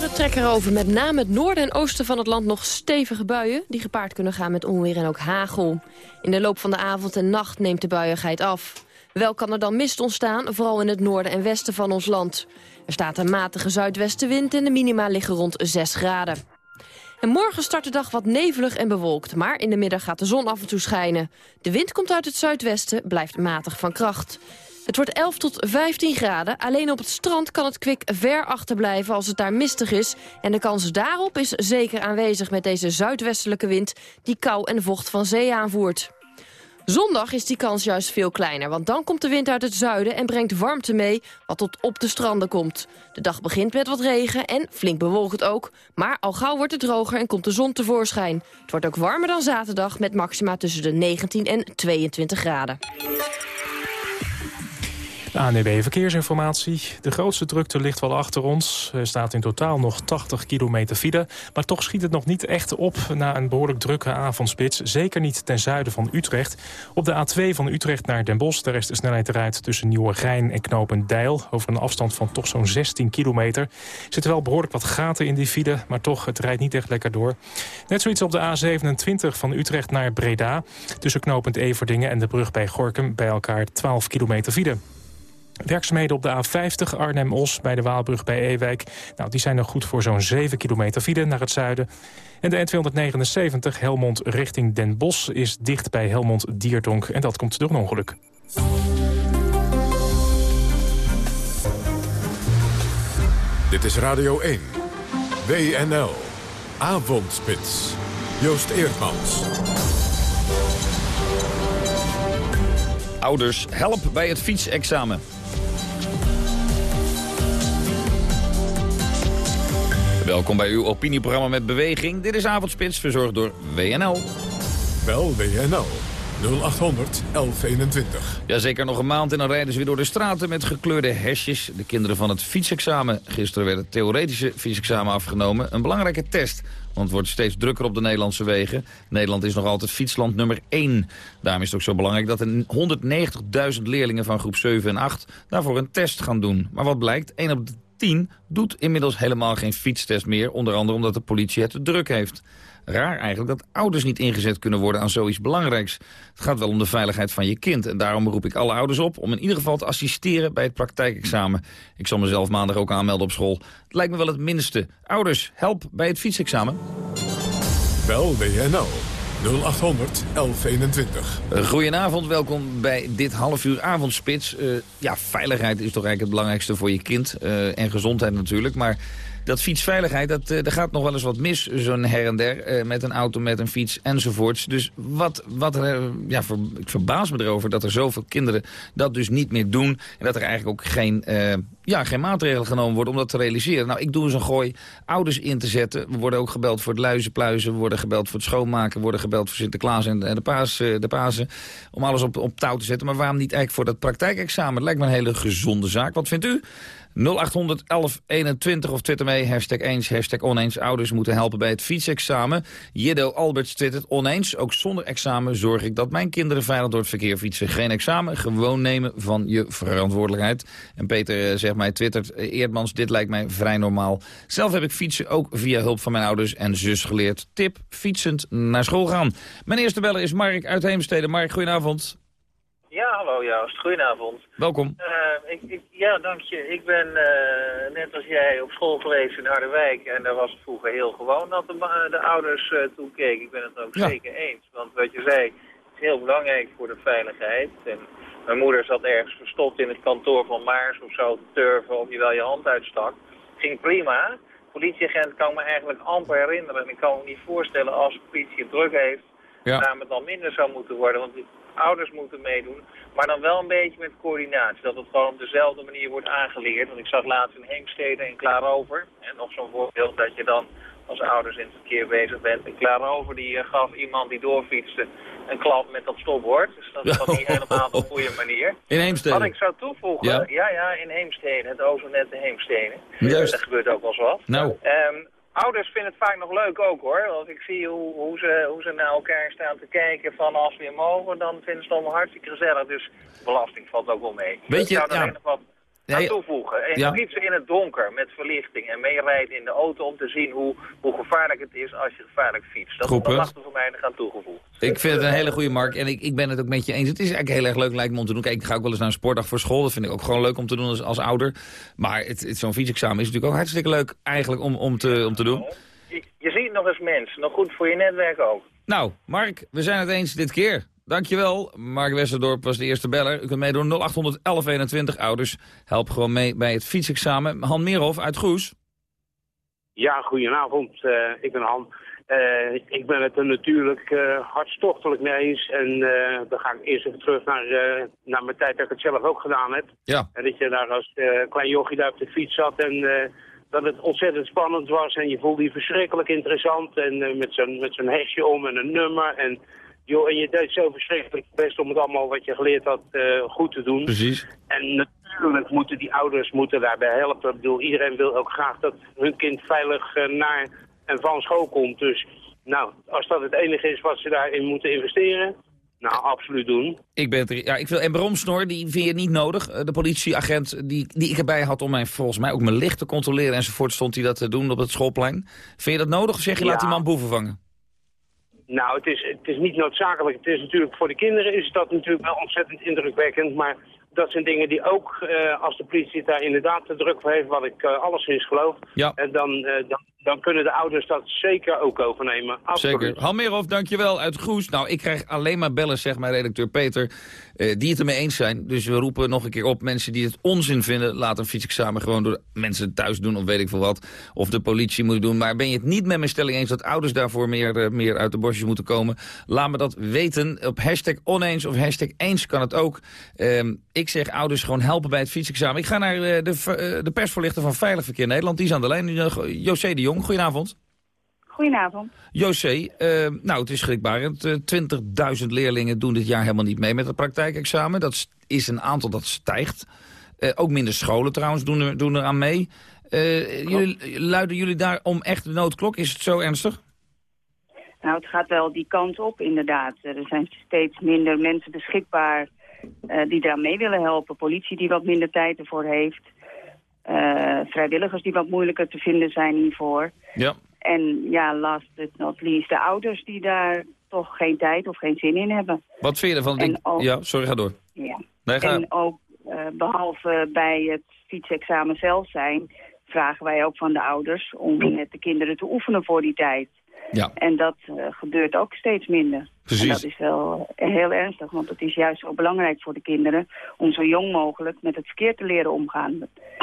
We trekken erover met name het noorden en oosten van het land nog stevige buien... die gepaard kunnen gaan met onweer en ook hagel. In de loop van de avond en nacht neemt de buiigheid af. Wel kan er dan mist ontstaan, vooral in het noorden en westen van ons land. Er staat een matige zuidwestenwind en de minima liggen rond 6 graden. En morgen start de dag wat nevelig en bewolkt, maar in de middag gaat de zon af en toe schijnen. De wind komt uit het zuidwesten, blijft matig van kracht. Het wordt 11 tot 15 graden. Alleen op het strand kan het kwik ver achterblijven als het daar mistig is. En de kans daarop is zeker aanwezig met deze zuidwestelijke wind... die kou en vocht van zee aanvoert. Zondag is die kans juist veel kleiner, want dan komt de wind uit het zuiden en brengt warmte mee, wat tot op de stranden komt. De dag begint met wat regen en flink bewolkt ook, maar al gauw wordt het droger en komt de zon tevoorschijn. Het wordt ook warmer dan zaterdag met maxima tussen de 19 en 22 graden. ANEB Verkeersinformatie. De grootste drukte ligt wel achter ons. Er staat in totaal nog 80 kilometer file. Maar toch schiet het nog niet echt op na een behoorlijk drukke avondspits. Zeker niet ten zuiden van Utrecht. Op de A2 van Utrecht naar Den Bosch... daar is de snelheid eruit tussen Nieuwegein en Knopendijl... over een afstand van toch zo'n 16 kilometer. Er zitten wel behoorlijk wat gaten in die file... maar toch, het rijdt niet echt lekker door. Net zoiets op de A27 van Utrecht naar Breda... tussen Knopend Everdingen en de brug bij Gorkum... bij elkaar 12 kilometer file. Werkzaamheden op de A50 Arnhem-Os bij de Waalbrug bij Ewijk. Nou, die zijn nog goed voor zo'n 7 kilometer file naar het zuiden. En de N279 Helmond richting Den Bosch is dicht bij Helmond-Dierdonk. En dat komt door een ongeluk. Dit is Radio 1. WNL. Avondspits. Joost Eerdmans. Ouders, help bij het fietsexamen. Welkom bij uw opinieprogramma met beweging. Dit is Avondspits, verzorgd door WNL. Bel WNL 0800 1121. Jazeker, nog een maand en dan rijden ze weer door de straten met gekleurde hesjes. De kinderen van het fietsexamen. Gisteren werd het theoretische fietsexamen afgenomen. Een belangrijke test, want het wordt steeds drukker op de Nederlandse wegen. Nederland is nog altijd fietsland nummer 1. Daarom is het ook zo belangrijk dat er 190.000 leerlingen van groep 7 en 8 daarvoor een test gaan doen. Maar wat blijkt, 1 op de 10 doet inmiddels helemaal geen fietstest meer. Onder andere omdat de politie het te druk heeft. Raar eigenlijk dat ouders niet ingezet kunnen worden aan zoiets belangrijks. Het gaat wel om de veiligheid van je kind. En daarom roep ik alle ouders op om in ieder geval te assisteren bij het praktijkexamen. Ik zal mezelf maandag ook aanmelden op school. Het lijkt me wel het minste. Ouders, help bij het fietsexamen. Bel WNL 0800 1121. Goedenavond, welkom bij dit half uur avondspits. Uh, ja, veiligheid is toch eigenlijk het belangrijkste voor je kind. Uh, en gezondheid natuurlijk, maar dat fietsveiligheid, dat, uh, er gaat nog wel eens wat mis, zo'n her en der, uh, met een auto, met een fiets enzovoorts. Dus wat, wat ja, ik verbaas me erover dat er zoveel kinderen dat dus niet meer doen. En dat er eigenlijk ook geen, ja, geen maatregelen genomen worden om dat te realiseren. Nou, ik doe eens een gooi ouders in te zetten. We worden ook gebeld voor het luizenpluizen, we worden gebeld voor het schoonmaken, we worden gebeld voor Sinterklaas en, en de, paas, de Pasen. Om alles op, op touw te zetten. Maar waarom niet eigenlijk voor dat praktijkexamen? Het lijkt me een hele gezonde zaak. Wat vindt u? 0800 1121 of twitter mee, hashtag eens, hashtag oneens. Ouders moeten helpen bij het fietsexamen. Jiddo Alberts twittert oneens. Ook zonder examen zorg ik dat mijn kinderen veilig door het verkeer fietsen. Geen examen, gewoon nemen van je verantwoordelijkheid. En Peter zegt mij, twittert, Eerdmans, dit lijkt mij vrij normaal. Zelf heb ik fietsen ook via hulp van mijn ouders en zus geleerd. Tip, fietsend naar school gaan. Mijn eerste beller is Mark uit Heemstede. Mark, goedenavond. Ja, hallo Joost. Goedenavond. Welkom. Uh, ik, ik, ja, dank je. Ik ben uh, net als jij op school geweest in Harderwijk. En daar was het vroeger heel gewoon dat de, de ouders uh, toekeken. Ik ben het ook ja. zeker eens. Want wat je zei, is heel belangrijk voor de veiligheid. En mijn moeder zat ergens verstopt in het kantoor van Maars of zo te turven of je wel je hand uitstak. Ging prima. Politieagent kan me eigenlijk amper herinneren. En ik kan me niet voorstellen als de politie het druk heeft. Ja. Het dan minder zou moeten worden. Want ouders moeten meedoen. Maar dan wel een beetje met coördinatie. Dat het gewoon op dezelfde manier wordt aangeleerd. Want ik zag laatst in Heemstede en Klaarover. En nog zo'n voorbeeld dat je dan als ouders in het verkeer bezig bent. En Klaarover die uh, gaf iemand die doorfietste een klap met dat stopbord. Dus dat was niet helemaal op een goede manier. In Heemstede? Wat ik zou toevoegen, ja, ja, ja in Heemstede. Het overnet de Heemstede. Juist. Dat gebeurt ook wel eens wat. Nou. Um, Ouders vinden het vaak nog leuk ook hoor. Als ik zie hoe, hoe, ze, hoe ze naar elkaar staan te kijken van als we weer mogen, dan vinden ze het allemaal hartstikke gezellig. Dus belasting valt ook wel mee. Weet je, zou er ja. wat aan toevoegen. En Ja. fietsen in het donker met verlichting en meerijden in de auto om te zien hoe, hoe gevaarlijk het is als je gevaarlijk fietst. Dat, Goed dat voor mij nog aan toegevoegd. Ik vind het een hele goede markt en ik, ik ben het ook met je eens. Het is eigenlijk heel erg leuk lijkt me om te doen. Kijk, ik ga ook wel eens naar een sportdag voor school. Dat vind ik ook gewoon leuk om te doen als, als ouder. Maar het, het, zo'n fietsexamen is natuurlijk ook hartstikke leuk eigenlijk om, om, te, om te doen. Je, je ziet nog eens mensen, nog goed voor je netwerk ook. Nou, Mark, we zijn het eens dit keer. Dankjewel. Mark Westerdorp was de eerste beller. U kunt meedoen 0800 1121 ouders. Help gewoon mee bij het fietsexamen. Han Meerhoff uit Goes. Ja, goedenavond. Eh, ik ben Han. Eh, ik ben het er natuurlijk eh, hartstochtelijk mee eens. En dan ga ik eerst even terug naar, naar mijn tijd dat ik het zelf ook gedaan heb. Ja. En dat je daar als klein jochie daar op de fiets zat en dat het ontzettend spannend was. En je voelde je verschrikkelijk interessant. En met zo'n met zo'n hesje om en een nummer. En, joh, en je deed zo verschrikkelijk best om het allemaal wat je geleerd had eh, goed te doen. Precies. En natuurlijk moeten die ouders moeten daarbij helpen. Ik bedoel, iedereen wil ook graag dat hun kind veilig eh, naar en van school komt. Dus nou, als dat het enige is wat ze daarin moeten investeren, nou, absoluut doen. Ik ben er, ja, ik wil, en bromsnor, die vind je niet nodig. Eh, De politieagent die, die ik erbij had om mij volgens mij ook mijn licht te controleren enzovoort, stond hij dat te doen op het schoolplein. Vind je dat nodig of zeg je Ja. laat die man boeven vangen? Nou, het is, het is niet noodzakelijk. Het is natuurlijk voor de kinderen is dat natuurlijk wel ontzettend indrukwekkend. Maar dat zijn dingen die ook, eh, als de politie daar inderdaad te druk voor heeft, wat ik uh, alleszins geloof, Ja. en dan, eh, dan, dan kunnen de ouders dat zeker ook overnemen. Absoluut. Zeker. Halmerhof, dankjewel uit Goes. Nou, ik krijg alleen maar bellen, zegt mijn redacteur Peter, eh, die het ermee eens zijn. Dus we roepen nog een keer op mensen die het onzin vinden. Laat een fietsexamen gewoon door mensen thuis doen of weet ik veel wat. Of de politie moet doen. Maar ben je het niet met mijn stelling eens dat ouders daarvoor meer, eh, meer uit de bosjes moeten komen? Laat me dat weten. Op hashtag oneens of hashtag eens kan het ook. Ehm, ik zeg ouders gewoon helpen bij het fietsexamen. Ik ga naar eh, de, de persvoorlichter van Veilig Verkeer Nederland. Die is aan de lijn. José de Jong, goedenavond. Goedenavond. José, eh, nou het is schrikbarend. Eh, 20.000 leerlingen doen dit jaar helemaal niet mee met het praktijkexamen. Dat is- een aantal dat stijgt. Eh, ook minder scholen trouwens doen er, doen er aan mee. Eh, jullie, luiden jullie daar om echt de noodklok? Is het zo ernstig? Nou, het gaat wel die kant op, inderdaad. Er zijn steeds minder mensen beschikbaar die eraan mee willen helpen. Politie die wat minder tijd ervoor heeft. Eh, vrijwilligers die wat moeilijker te vinden zijn hiervoor. Ja. En ja, last but not least de ouders die daar toch geen tijd of geen zin in hebben. Wat vind je ervan? En ook- Ja, sorry, ga door. Ja. Nee, ga... En ook eh, behalve bij het fietsexamen zelf zijn, vragen wij ook van de ouders om met de kinderen te oefenen voor die tijd. Ja. En dat eh, gebeurt ook steeds minder. Precies. En dat is wel eh, heel ernstig, want het is juist zo belangrijk voor de kinderen om zo jong mogelijk met het verkeer te leren omgaan.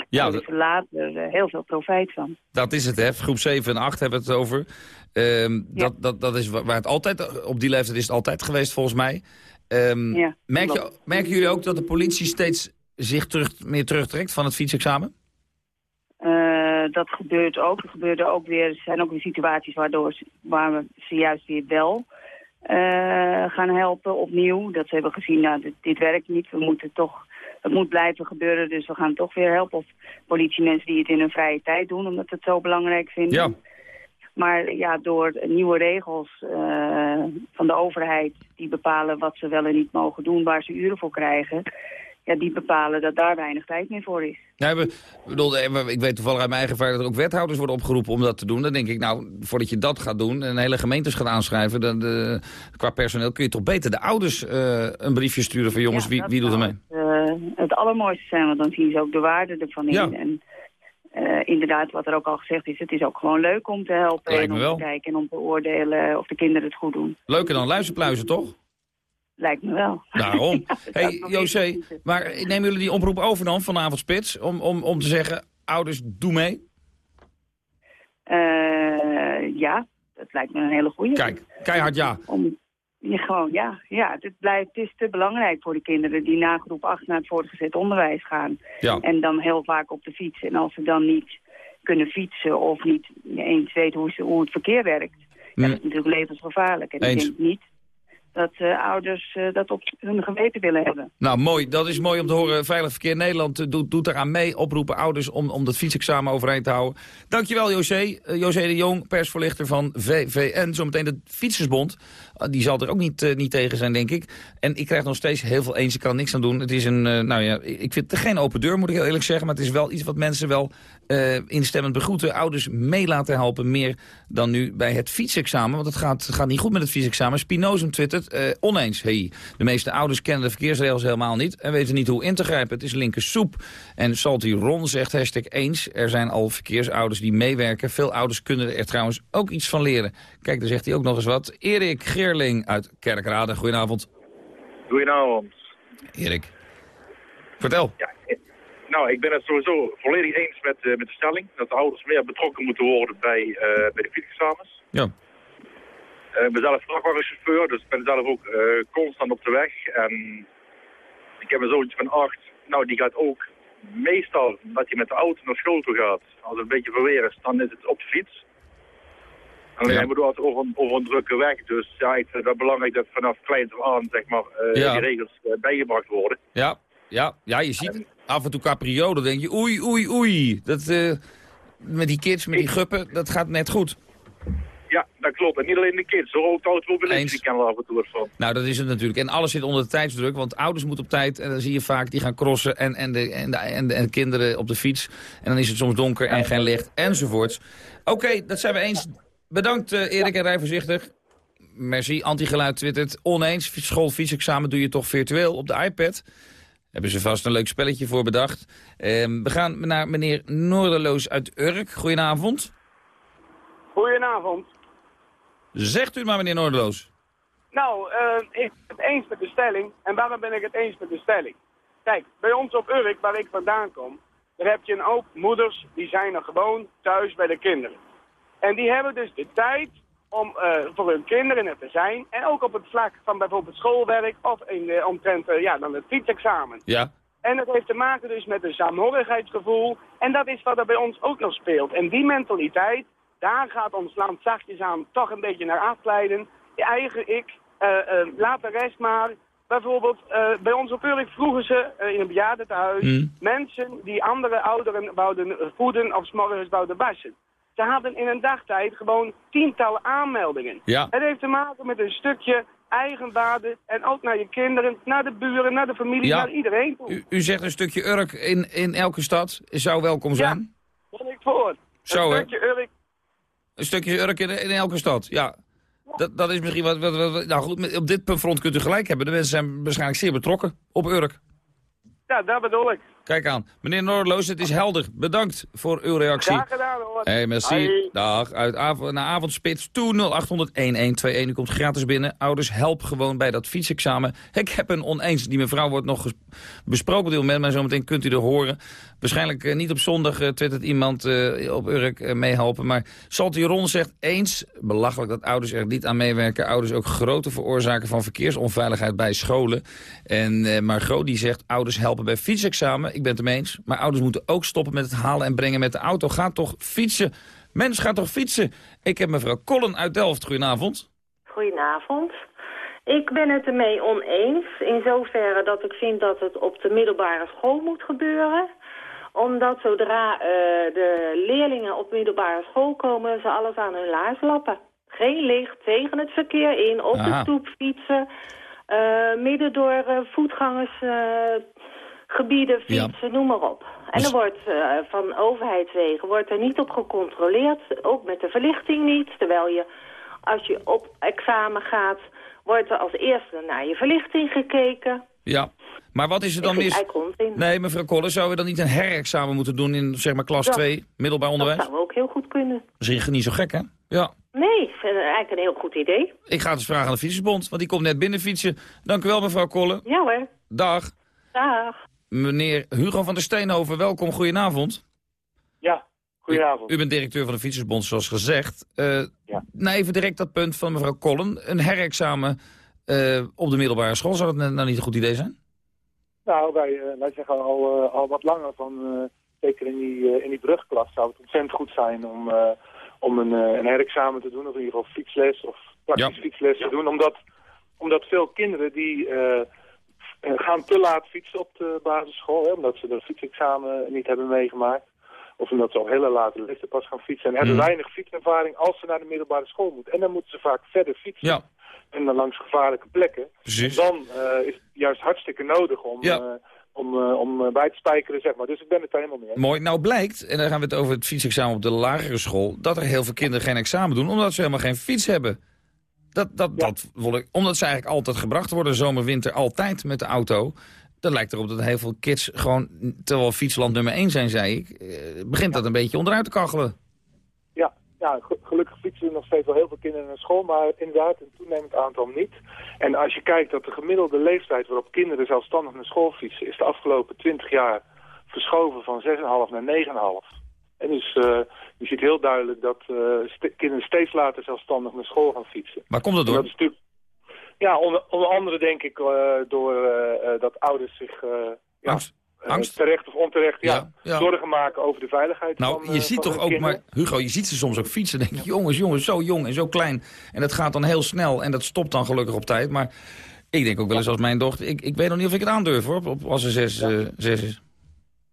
Ja, Daar ze later eh, heel veel profijt van. Dat is het, hè. Groep 7 en 8 hebben we het over. Ehm, dat, dat, dat is wa- waar het altijd, op die leeftijd is het altijd geweest, volgens mij. Ehm, Ja, merk je, klopt. merken jullie ook dat de politie steeds zich terug, meer terugtrekt van het fietsexamen? Eh, dat gebeurt ook. Er gebeurde ook weer, er zijn ook weer situaties waardoor ze, waar we ze juist weer wel eh, gaan helpen opnieuw. Dat ze hebben gezien, nou, dit, dit werkt niet. We moeten toch, het moet blijven gebeuren, dus we gaan toch weer helpen. Of politiemensen die het in hun vrije tijd doen, omdat ze het zo belangrijk vinden. Ja. Maar ja, door nieuwe regels eh, van de overheid... die bepalen wat ze wel en niet mogen doen, waar ze uren voor krijgen... ja, die bepalen dat daar weinig tijd meer voor is. We, bedoel, eh, ik weet toevallig uit mijn eigen ervaring dat er ook wethouders worden opgeroepen om dat te doen. Dan denk ik, nou, voordat je dat gaat doen en hele gemeentes gaat aanschrijven, dan, eh, qua personeel kun je toch beter de ouders eh, een briefje sturen van jongens, Ja, wie, wie doet er mee? Het, het allermooiste zijn, want dan zien ze ook de waarde ervan in. Ja. En inderdaad, wat er ook al gezegd is, het is ook gewoon leuk om te helpen Lijkt en om wel. te kijken en om te oordelen of de kinderen het goed doen. Leuker dan luisterpluizen, toch? Lijkt me wel. Daarom. hey, José, maar nemen jullie die oproep over dan vanavond spits? Om, om, om te zeggen, ouders, doe mee? Eh, ja, dat lijkt me een hele goede. Kijk, keihard ja. Om, ja, gewoon, ja. ja het, blijft, het is te belangrijk voor de kinderen die na groep 8 naar het voortgezet onderwijs gaan. Ja. En dan heel vaak op de fiets. En als ze dan niet kunnen fietsen of niet eens weten hoe, ze, hoe het verkeer werkt. Ja, dat is natuurlijk levensgevaarlijk. En Eens. ik denk niet dat eh, ouders eh, dat op hun geweten willen hebben. Nou, mooi. Dat is mooi om te horen. Veilig Verkeer Nederland eh, doet, doet eraan mee. Oproepen ouders om, om dat fietsexamen overeind te houden. Dankjewel, José. Eh, José de Jong, persvoorlichter van VVN. Zometeen de Fietsersbond. Ah, die zal er ook niet, eh, niet tegen zijn, denk ik. En ik krijg nog steeds heel veel eens. Ik kan niks aan doen. Het is een, eh, nou ja, ik vind het geen open deur, moet ik heel eerlijk zeggen. Maar het is wel iets wat mensen wel eh, instemmend begroeten. Ouders mee laten helpen, meer dan nu bij het fietsexamen. Want het gaat, gaat niet goed met het fietsexamen. Spinozum twittert, oneens. Hey, de meeste ouders kennen de verkeersregels helemaal niet... en weten niet hoe in te grijpen. Het is linker soep. En Salty Ron zegt hashtag eens. Er zijn al verkeersouders die meewerken. Veel ouders kunnen er trouwens ook iets van leren. Kijk, daar zegt hij ook nog eens wat. Erik Geerling uit Kerkrade. Goedenavond. Goedenavond. Erik. Vertel. Ja, nou, ik ben het sowieso volledig eens met, eh, met de stelling dat de ouders meer betrokken moeten worden bij, eh, bij de fietsexamens. Ja. Eh, ik ben zelf vrachtwagenchauffeur, dus ik ben zelf ook constant op de weg. En ik heb een zoontje van acht. Nou, die gaat ook meestal dat hij met de auto naar school toe gaat. Als het een beetje verweer is, dan is het op de fiets. Alleen Ja. altijd over, een- over een drukke weg. Dus ja, ik vind het wel belangrijk dat vanaf kleins af aan zeg maar, eh, Ja. die regels eh, bijgebracht worden. Ja, ja, ja, je ziet af en toe Caprio, dan denk je oei, oei, oei. Dat, eh, met die kids, met die guppen, dat gaat net goed. Ja, dat klopt. En niet alleen de kids, hoor. ook de automobilisten die kennen af en toe van. Nou, dat is het natuurlijk. En alles zit onder de tijdsdruk, want ouders moeten op tijd. En dan zie je vaak, die gaan crossen en, en, de, en, de, en, de, en kinderen op de fiets. En dan is het soms donker en geen licht, enzovoorts. Oké, dat zijn we eens. Bedankt eh, Erik en rij voorzichtig. Merci, antigeluid twittert. Oneens, schoolfietsexamen doe je toch virtueel op de iPad? Hebben ze vast een leuk spelletje voor bedacht. Ehm, we gaan naar meneer Noorderloos uit Urk. Goedenavond. Goedenavond. Zegt u het maar, meneer Noorderloos. Nou, eh, ik ben het eens met de stelling. En waarom ben ik het eens met de stelling? Kijk, bij ons op Urk, waar ik vandaan kom, daar heb je een hoop moeders die zijn er gewoon thuis bij de kinderen. En die hebben dus de tijd om eh, voor hun kinderen er te zijn. En ook op het vlak van bijvoorbeeld schoolwerk of in de, omtrent uh, ja, dan het fietsexamen. Ja. En dat heeft te maken dus met een saamhorigheidsgevoel. En dat is wat er bij ons ook nog speelt. En die mentaliteit, daar gaat ons land zachtjes aan toch een beetje naar afleiden. Je eigen ik, uh, laat de rest maar. Bijvoorbeeld, bij ons op Urk vroegen ze in een bejaardentehuis... Mm. mensen die andere ouderen wouden voeden of s'morgens wouden wassen. Ze hadden in een dagtijd gewoon tientallen aanmeldingen. Ja. Het heeft te maken met een stukje eigenwaarde en ook naar je kinderen, naar de buren, naar de familie, Ja. naar iedereen toe. U, u zegt een stukje Urk in, in elke stad zou welkom zijn. Ja, ben ik voor. Zo, een hè? stukje Urk. Een stukje Urk in, in elke stad, ja. Dat, dat is misschien wat, wat, wat- Nou goed, op dit punt front kunt u gelijk hebben. De mensen zijn waarschijnlijk zeer betrokken op Urk. Ja, dat bedoel ik. Kijk aan. Meneer Noordeloos, het is helder. Bedankt voor uw reactie. Graag gedaan hoor. Hey, merci. Dag. Uit av naar avondspits toe 0800-1121. U komt gratis binnen. Ouders, help gewoon bij dat fietsexamen. Ik heb een oneens. Die mevrouw wordt nog besproken op dit moment. Maar zometeen kunt u er horen. Waarschijnlijk eh, niet op zondag uh, twittert iemand eh, op Urk eh, meehelpen. Maar Salte Ron zegt eens... Belachelijk dat ouders er niet aan meewerken. Ouders ook grote veroorzaken van verkeersonveiligheid bij scholen. En eh, Margot die zegt... Ouders helpen bij fietsexamen. Ik ben het ermee eens. Maar ouders moeten ook stoppen met het halen en brengen met de auto. Ga toch fietsen. Mens, ga toch fietsen. Ik heb mevrouw Collen uit Delft. Goedenavond. Goedenavond. Ik ben het ermee oneens in zoverre dat ik vind dat het op de middelbare school moet gebeuren. Omdat zodra eh, de leerlingen op middelbare school komen, ze alles aan hun laars lappen. Geen licht, tegen het verkeer in, op de stoep fietsen, eh, midden door eh, voetgangersgebieden fietsen, noem maar op. En er wordt eh, van overheidswegen wordt er niet op gecontroleerd, ook met de verlichting niet. Terwijl je, als je op examen gaat, wordt er als eerste naar je verlichting gekeken. Ja. Maar wat is er dan mis? Nee, mevrouw Collen, zouden we dan niet een herexamen moeten doen in zeg maar klas Ja. 2, middelbaar onderwijs? Dat zou ook heel goed kunnen. Dat is niet zo gek, hè? Ja. Nee, ik vind het eigenlijk een heel goed idee. Ik ga het eens vragen aan de Fietsersbond, want die komt net binnen fietsen. Dank u wel, mevrouw Collen. Ja hoor. Dag. Dag. Meneer Hugo van der Steenhoven, welkom, goedenavond. Ja, goedenavond. U, u bent directeur van de Fietsersbond, zoals gezegd. Eh Nou, even direct dat punt van mevrouw Collen. Een herexamen eh, op de middelbare school, zou dat nou niet een goed idee zijn? Nou, wij, eh, wij zeggen al, al wat langer van, zeker in die, in die brugklas zou het ontzettend goed zijn om, om een, een herexamen te doen, of in ieder geval fietsles of praktisch fietsles te doen. Omdat, omdat veel kinderen die gaan te laat fietsen op de basisschool, hè, omdat ze de fietsexamen niet hebben meegemaakt. Of omdat ze op hele late leeftijd pas gaan fietsen. En hebben Mhm. weinig fietservaring als ze naar de middelbare school moeten. En dan moeten ze vaak verder fietsen. Ja. En dan langs gevaarlijke plekken. Precies. En dan eh, is het juist hartstikke nodig om, Ja. eh, om, eh, om bij te spijkeren, zeg maar. Dus ik ben het daar helemaal mee. Mooi. Nou blijkt, en dan gaan we het over het fietsexamen op de lagere school... dat er heel veel kinderen geen examen doen, omdat ze helemaal geen fiets hebben. Dat, dat, dat wil ik, omdat ze eigenlijk altijd gebracht worden, zomer, winter, altijd met de auto. Dan lijkt erop dat heel veel kids gewoon, terwijl fietsland nummer 1 zijn, zei ik... eh, begint dat een beetje onderuit te kachelen. Ja, ja ge- gelukkig fietsen nog steeds wel heel veel kinderen naar school, maar inderdaad een toenemend aantal niet. En als je kijkt dat de gemiddelde leeftijd waarop kinderen zelfstandig naar school fietsen, is de afgelopen 20 jaar verschoven van 6,5 naar 9,5. En dus eh, je ziet heel duidelijk dat eh, st- kinderen steeds later zelfstandig naar school gaan fietsen. Waar komt dat En door? Dat is natuurlijk, ja, onder, onder andere denk ik eh, door dat ouders zich eh, ja, Angst. Angst? terecht of onterecht ja, zorgen maken over de veiligheid Nou, van je ziet toch ook, kinderen. maar Hugo, je ziet ze soms ook fietsen. Denk je, jongens, jongens, zo jong en zo klein. En dat gaat dan heel snel en dat stopt dan gelukkig op tijd. Maar ik denk ook wel eens als mijn dochter... Ik, ik weet nog niet of ik het aandurf, hoor, op, als ze zes, zes is.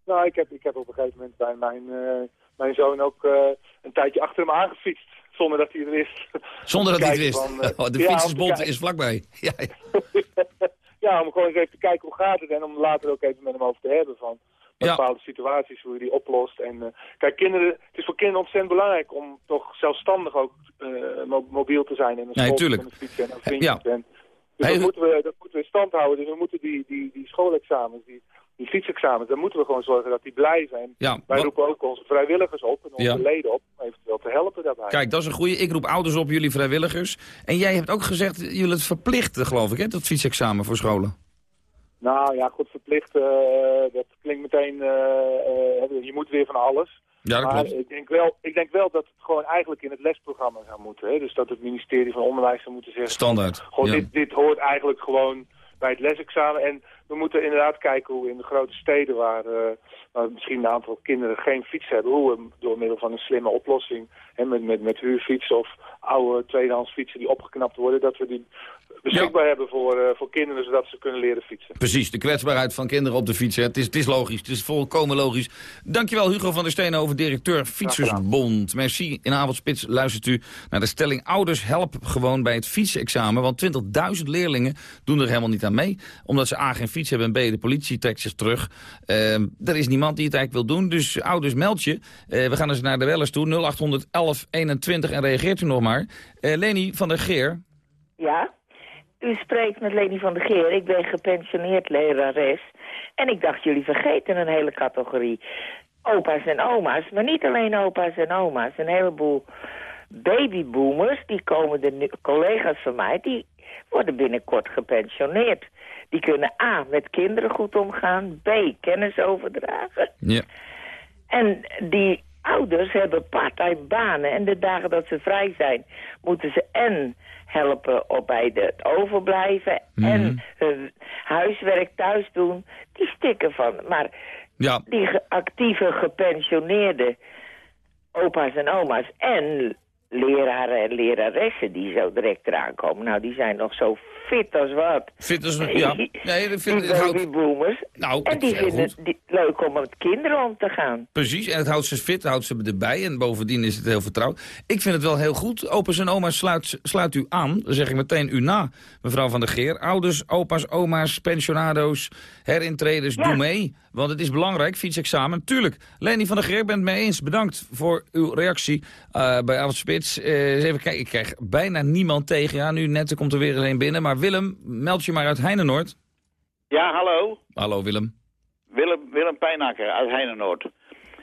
Nou, ik heb, ik heb op een gegeven moment bij mijn, eh, mijn zoon ook eh, een tijdje achter hem aangefietst. Zonder dat hij het wist. Zonder dat hij het wist. van, Oh, de ja, fietsersbond is vlakbij. Ja, ja. Ja, om gewoon eens even te kijken hoe gaat het en om later ook even met hem over te hebben van Ja. bepaalde situaties, hoe je die oplost. En kijk, kinderen, het is voor kinderen ontzettend belangrijk om toch zelfstandig ook mo- mobiel te zijn en naar Nee, tuurlijk. kunnen fietsen en naar vriendjes. Ja. En Dus Hey, dat, moeten we, dat moeten we in stand houden. Dus we moeten die, die, die schoolexamens, die, die fietsexamens, daar moeten we gewoon zorgen dat die blijven. En Ja, wij wat- roepen ook onze vrijwilligers op en onze Ja. leden op om eventueel te helpen daarbij. Kijk, dat is een goede. Ik roep ouders op, jullie vrijwilligers. En jij hebt ook gezegd, jullie het verplichten, geloof ik, hè, dat fietsexamen voor scholen. Nou ja, goed, verplicht, eh, dat klinkt meteen, eh, eh, je moet weer van alles. Ja, dat maar klopt. ik denk, wel, ik denk wel dat het gewoon eigenlijk in het lesprogramma zou moeten. Hè? Dus dat het ministerie van Onderwijs zou moeten zeggen... Standaard, Gewoon, ja. dit, dit hoort eigenlijk gewoon bij het lesexamen. En we moeten inderdaad kijken hoe in de grote steden waar, eh, waar misschien een aantal kinderen geen fiets hebben... hoe we door middel van een slimme oplossing, hè, met, met, met huurfietsen of oude tweedehands fietsen die opgeknapt worden... dat we die beschikbaar hebben voor, eh, voor kinderen zodat ze kunnen leren fietsen. Precies, de kwetsbaarheid van kinderen op de fiets. hè. Het is, het is logisch, het is volkomen logisch. Dankjewel Hugo van der Steenhoven, directeur Fietsersbond. Merci. In Avondspits luistert u naar de stelling... ouders help gewoon bij het fietsexamen. Want 20.000 leerlingen doen er helemaal niet aan mee. Omdat ze A, geen fiets hebben en B, de politie trekt zich terug. Eh, er is niemand die het eigenlijk wil doen, dus ouders meld je. Eh, we gaan eens naar de wellers toe, 0800 1121 en reageert u nog maar. Eh, Leni van der Geer, Ja, u spreekt met Leni van der Geer. Ik ben gepensioneerd lerares. En ik dacht, jullie vergeten een hele categorie. Opa's en oma's, maar niet alleen opa's en oma's. Een heleboel babyboomers, die komen de nu- collega's van mij, die worden binnenkort gepensioneerd. Die kunnen A, met kinderen goed omgaan, B, kennis overdragen. Ja. En die ouders hebben parttime banen. En de dagen dat ze vrij zijn, moeten ze en helpen op bij het overblijven... en hun huiswerk thuis doen. Die stikken van. Maar Ja. die actieve gepensioneerde opa's en oma's... en leraren en leraressen die zo direct eraan komen... nou, die zijn nog zo fit als wat. Fit als een- ja. Nee, dat vind- die babyboomers. Nou, en die vinden het leuk om met kinderen om te gaan. Precies, en het houdt ze fit, houdt ze erbij. En bovendien is het heel vertrouwd. Ik vind het wel heel goed. Opa's en oma's sluit, sluit u aan. Dan zeg ik meteen u na, mevrouw Van der Geer. Ouders, opa's, oma's, pensionado's, herintreders, doe mee. Want het is belangrijk, fietsexamen. Tuurlijk. Leni van der Geer, ik ben het mee eens. Bedankt voor uw reactie eh, bij Avondspits. Eh, eens even kijken, ik krijg bijna niemand tegen. Ja, nu net komt er weer een binnen. Maar Willem, meld je maar uit Heinenoord. Ja, hallo. Hallo Willem. Willem, Willem Pijnakker uit Heinenoord.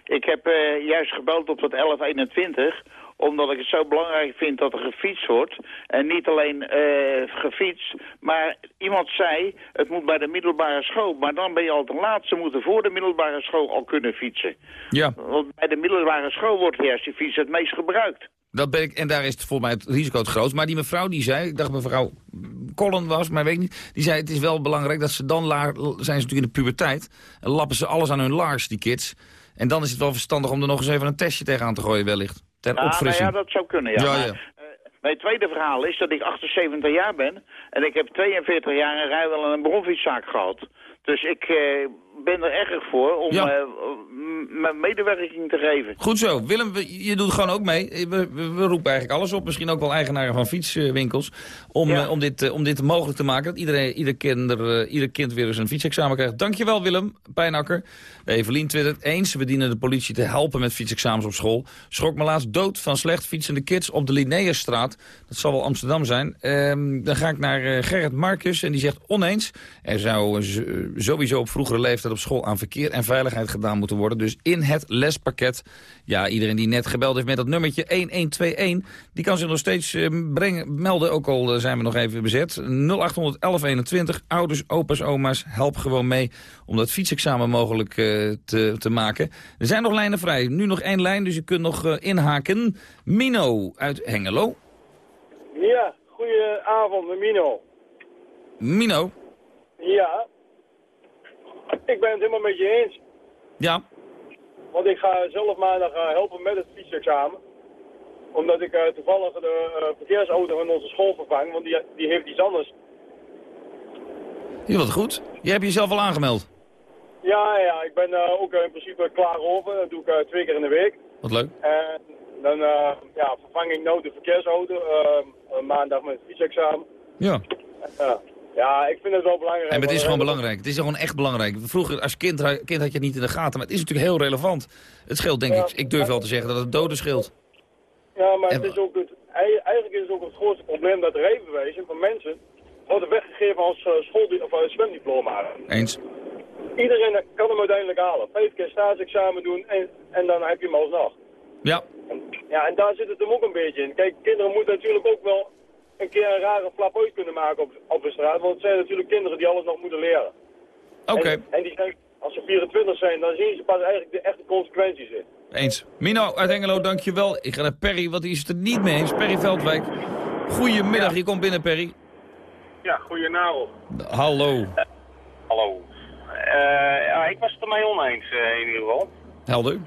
Ik heb eh, juist gebeld op dat 1121 omdat ik het zo belangrijk vind dat er gefietst wordt. En niet alleen eh, gefietst, maar iemand zei... het moet bij de middelbare school. Maar dan ben je al te laat. Ze moeten voor de middelbare school al kunnen fietsen. Ja. Want bij de middelbare school wordt juist die fiets het meest gebruikt. Dat ben ik, en daar is het volgens mij het risico het grootst. Maar die mevrouw die zei, ik dacht mevrouw Colin was, maar weet ik niet. Die zei het is wel belangrijk dat ze dan, laar, zijn ze natuurlijk in de puberteit. En lappen ze alles aan hun laars, die kids. En dan is het wel verstandig om er nog eens even een testje tegenaan te gooien wellicht. Ter Nou, nou opfrissing. ja, dat zou kunnen, ja. Ja, Maar, ja. eh, mijn tweede verhaal is dat ik 78 jaar ben. En ik heb 42 jaar een rijwel en een bronfietszaak gehad. Dus ik eh, ben er erg voor om Ja. eh, mijn medewerking te geven. Goed zo. Willem, je doet gewoon ook mee. We, we, we roepen eigenlijk alles op. Misschien ook wel eigenaren van fietswinkels. Om, eh, om, dit, eh, om dit mogelijk te maken. Dat iedereen, ieder, kinder, eh, ieder kind weer eens een fietsexamen krijgt. Dankjewel Willem, Pijnakker. Evelien twittert eens. We dienen de politie te helpen met fietsexamens op school. Schrok me laatst dood van slecht fietsende kids op de Linnaeusstraat. Dat zal wel Amsterdam zijn. Ehm, dan ga ik naar eh, Gerrit Marcus. En die zegt oneens. Er zou eh, eh, sowieso op vroegere leeftijd op school aan verkeer en veiligheid gedaan moeten worden. Dus in het lespakket. Ja, iedereen die net gebeld heeft met dat nummertje 1121... die kan zich nog steeds eh, brengen, melden, ook al eh, zijn we nog even bezet. 0800 1121, ouders, opa's, oma's, help gewoon mee... om dat fietsexamen mogelijk eh, te, te maken. Er zijn nog lijnen vrij. Nu nog één lijn, dus je kunt nog inhaken. Mino uit Hengelo. Ja, goedenavond, Mino. Mino? Ja, ik ben het helemaal met je eens. Ja. Want ik ga zelf maandag eh, helpen met het fietsexamen. Omdat ik eh, toevallig de eh, verkeersauto van onze school vervang, want die, die heeft iets anders. Heel wat goed. Je hebt jezelf al aangemeld. Ja, ja, ik ben ook in principe klaar over. Dat doe ik twee keer in de week. Wat leuk. En dan ja, vervang ik nou de verkeersauto maandag met het fietsexamen. Ja. Ja. Ja, ik vind het wel belangrijk. En het is gewoon eh, belangrijk. Het is gewoon echt belangrijk. Vroeger als kind, kind had je het niet in de gaten, maar het is natuurlijk heel relevant. Het scheelt denk ik, ik durf wel te zeggen dat het doden scheelt. Ja, maar het is ook het, ei- eigenlijk is het ook het grootste probleem dat rijbewijzen van mensen worden weggegeven als uh, school of, uh, zwemdiploma. Eens. Iedereen kan hem uiteindelijk halen. Vijf keer staatsexamen doen en, en dan heb je hem alsnog. Ja. Ja, en daar zit het hem ook een beetje in. Kijk, kinderen moeten natuurlijk ook wel een keer een rare flap uit kunnen maken op, op de straat. Want het zijn natuurlijk kinderen die alles nog moeten leren. Oké. En, en, die zijn, als ze 24 zijn, dan zien ze pas eigenlijk de echte consequenties in. Eens. Mino uit Engelo, dankjewel. Ik ga naar Perry, want die is het er niet mee eens. Perry Veldwijk. Goedemiddag, ja. je komt binnen, Perry. Ja, goedenavond. Hallo. Uh, hallo. Uh, ja, ik was het ermee oneens uh, in ieder geval. Helder.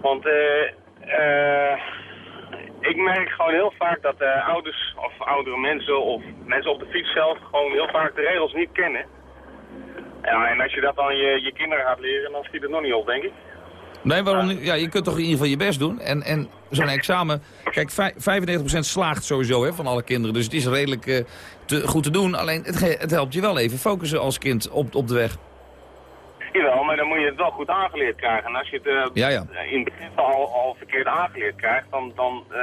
Want uh, ik merk gewoon heel vaak dat ouders of oudere mensen of mensen op de fiets zelf gewoon heel vaak de regels niet kennen. Ja, en als je dat dan je, je kinderen gaat leren, dan schiet het nog niet op, denk ik. Nee, waarom niet? Ja, je kunt toch in ieder geval je best doen. En, en zo'n examen... Kijk, 95% slaagt sowieso hè, van alle kinderen. Dus het is redelijk uh, te, goed te doen. Alleen, het, het, helpt je wel even focussen als kind op, op de weg. Jawel, maar dan moet je het wel goed aangeleerd krijgen. En als je het uh, ja, ja. in het begin al, al verkeerd aangeleerd krijgt, dan, dan, uh,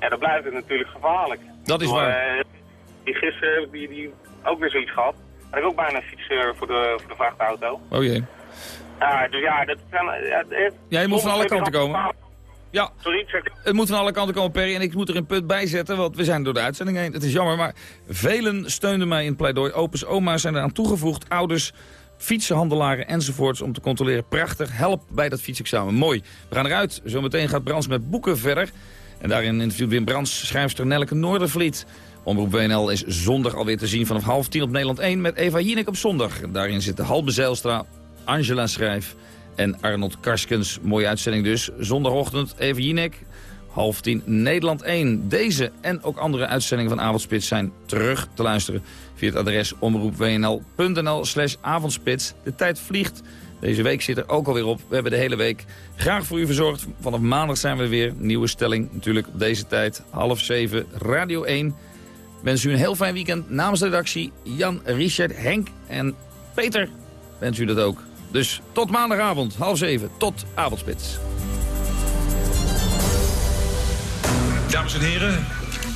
ja, dan blijft het natuurlijk gevaarlijk. Dat is waar. die gisteren heb die, die ook weer zoiets gehad. Had ik ook bijna een fiets voor, de, voor de vrachtauto. Oh jee. Ja, dus ja, dat kan... Ja, ja je moet van alle kanten komen. Ja, Sorry, het moet van alle kanten komen, Perry. En ik moet er een punt bij zetten, want we zijn door de uitzending heen. Het is jammer, maar velen steunden mij in het pleidooi. Opens oma's zijn eraan toegevoegd. Ouders, fietsenhandelaren enzovoorts om te controleren. Prachtig, help bij dat fietsexamen. Mooi. We gaan eruit. Zometeen gaat Brans met boeken verder. En daarin interviewt Wim Brans schrijfster Nelke Noordervliet. Omroep WNL is zondag alweer te zien vanaf half tien op Nederland 1 met Eva Jinek op zondag. Daarin zitten Halbe Zijlstra, Angela Schrijf en Arnold Karskens. Mooie uitzending dus. Zondagochtend Eva Jinek, half tien Nederland 1. Deze en ook andere uitzendingen van Avondspits zijn terug te luisteren via het adres omroepwnl.nl slash avondspits. De tijd vliegt. Deze week zit er ook alweer op. We hebben de hele week graag voor u verzorgd. Vanaf maandag zijn we weer. Nieuwe stelling natuurlijk op deze tijd. Half zeven, Radio 1. Wens u een heel fijn weekend namens de redactie. Jan, Richard, Henk en Peter wens u dat ook. Dus tot maandagavond, half zeven, tot avondspits. Dames en heren,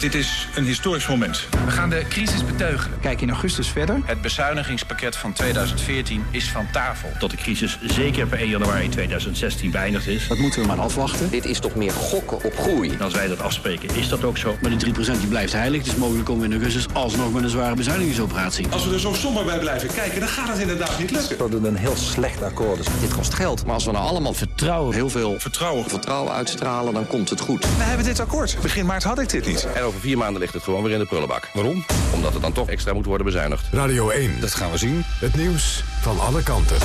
dit is een historisch moment. We gaan de crisis beteugelen. Kijk in augustus verder. Het bezuinigingspakket van 2014 is van tafel. Tot de crisis zeker per 1 januari 2016 beëindigd is. Dat moeten we maar afwachten. Dit is toch meer gokken op groei? En als wij dat afspreken, is dat ook zo. Maar die 3% die blijft heilig. Dus mogelijk komen we in augustus alsnog met een zware bezuinigingsoperatie. Als we er zo somber bij blijven kijken, dan gaat het inderdaad niet lukken. Dat het een heel slecht akkoord is. Dit kost geld. Maar als we nou allemaal vertrouwen, heel veel vertrouwen, vertrouwen uitstralen, dan komt het goed. We hebben dit akkoord. Begin maart had ik dit niet. En over vier maanden ligt het gewoon weer in de prullenbak. Waarom? Omdat het dan toch extra moet worden bezuinigd. Radio 1. Dat gaan we zien. Het nieuws van alle kanten.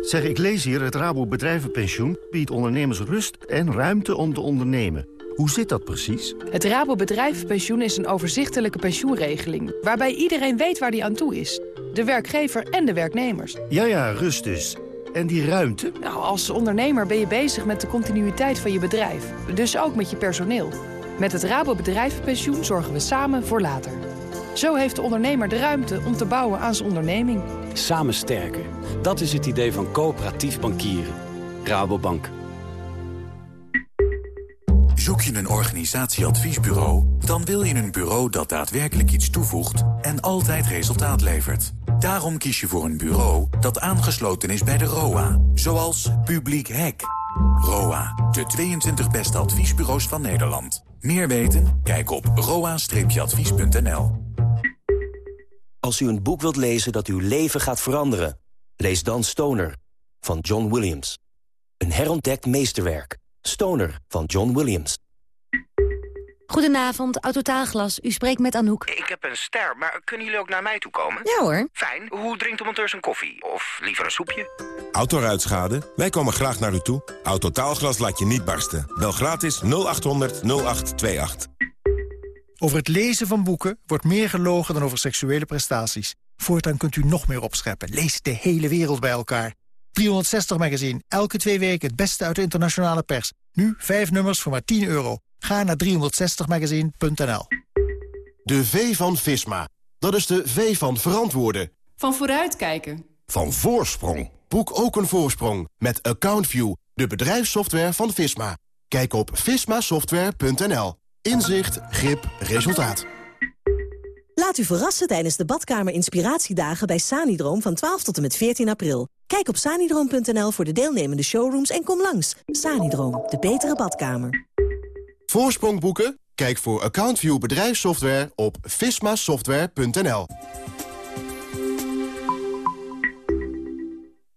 Zeg, ik lees hier, het Rabo Bedrijvenpensioen biedt ondernemers rust en ruimte om te ondernemen. Hoe zit dat precies? Het Rabo Bedrijvenpensioen is een overzichtelijke pensioenregeling... waarbij iedereen weet waar die aan toe is. De werkgever en de werknemers. Ja, ja, rust dus. En die ruimte? Nou, als ondernemer ben je bezig met de continuïteit van je bedrijf. Dus ook met je personeel. Met het Rabo Bedrijvenpensioen zorgen we samen voor later. Zo heeft de ondernemer de ruimte om te bouwen aan zijn onderneming. Samen sterker. Dat is het idee van coöperatief bankieren. Rabobank. Zoek je een organisatieadviesbureau? Dan wil je een bureau dat daadwerkelijk iets toevoegt en altijd resultaat levert. Daarom kies je voor een bureau dat aangesloten is bij de ROA. Zoals Publiek Hek. ROA, de 22 beste adviesbureaus van Nederland. Meer weten? Kijk op roa-advies.nl. Als u een boek wilt lezen dat uw leven gaat veranderen... lees dan Stoner van John Williams. Een herontdekt meesterwerk. Stoner van John Williams. Goedenavond, Autotaalglas. U spreekt met Anouk. Ik heb een ster, maar kunnen jullie ook naar mij toe komen? Ja hoor. Fijn. Hoe drinkt de monteur zijn koffie? Of liever een soepje? Autoruitschade? Wij komen graag naar u toe. Autotaalglas laat je niet barsten. Bel gratis 0800 0828. Over het lezen van boeken wordt meer gelogen dan over seksuele prestaties. Voortaan kunt u nog meer opscheppen. Lees de hele wereld bij elkaar. 360 Magazine. Elke twee weken het beste uit de internationale pers. Nu vijf nummers voor maar 10 euro. Ga naar 360magazine.nl. De V van Visma. Dat is de V van verantwoorden. Van vooruitkijken. Van voorsprong. Boek ook een voorsprong met AccountView, de bedrijfssoftware van Visma. Kijk op vismasoftware.nl. Inzicht, grip, resultaat. Laat u verrassen tijdens de badkamer inspiratiedagen bij Sanidroom van 12 tot en met 14 april. Kijk op sanidroom.nl voor de deelnemende showrooms en kom langs. Sanidroom, de betere badkamer. Voorsprong boeken? Kijk voor AccountView bedrijfssoftware op vismasoftware.nl.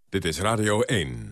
Dit is Radio 1.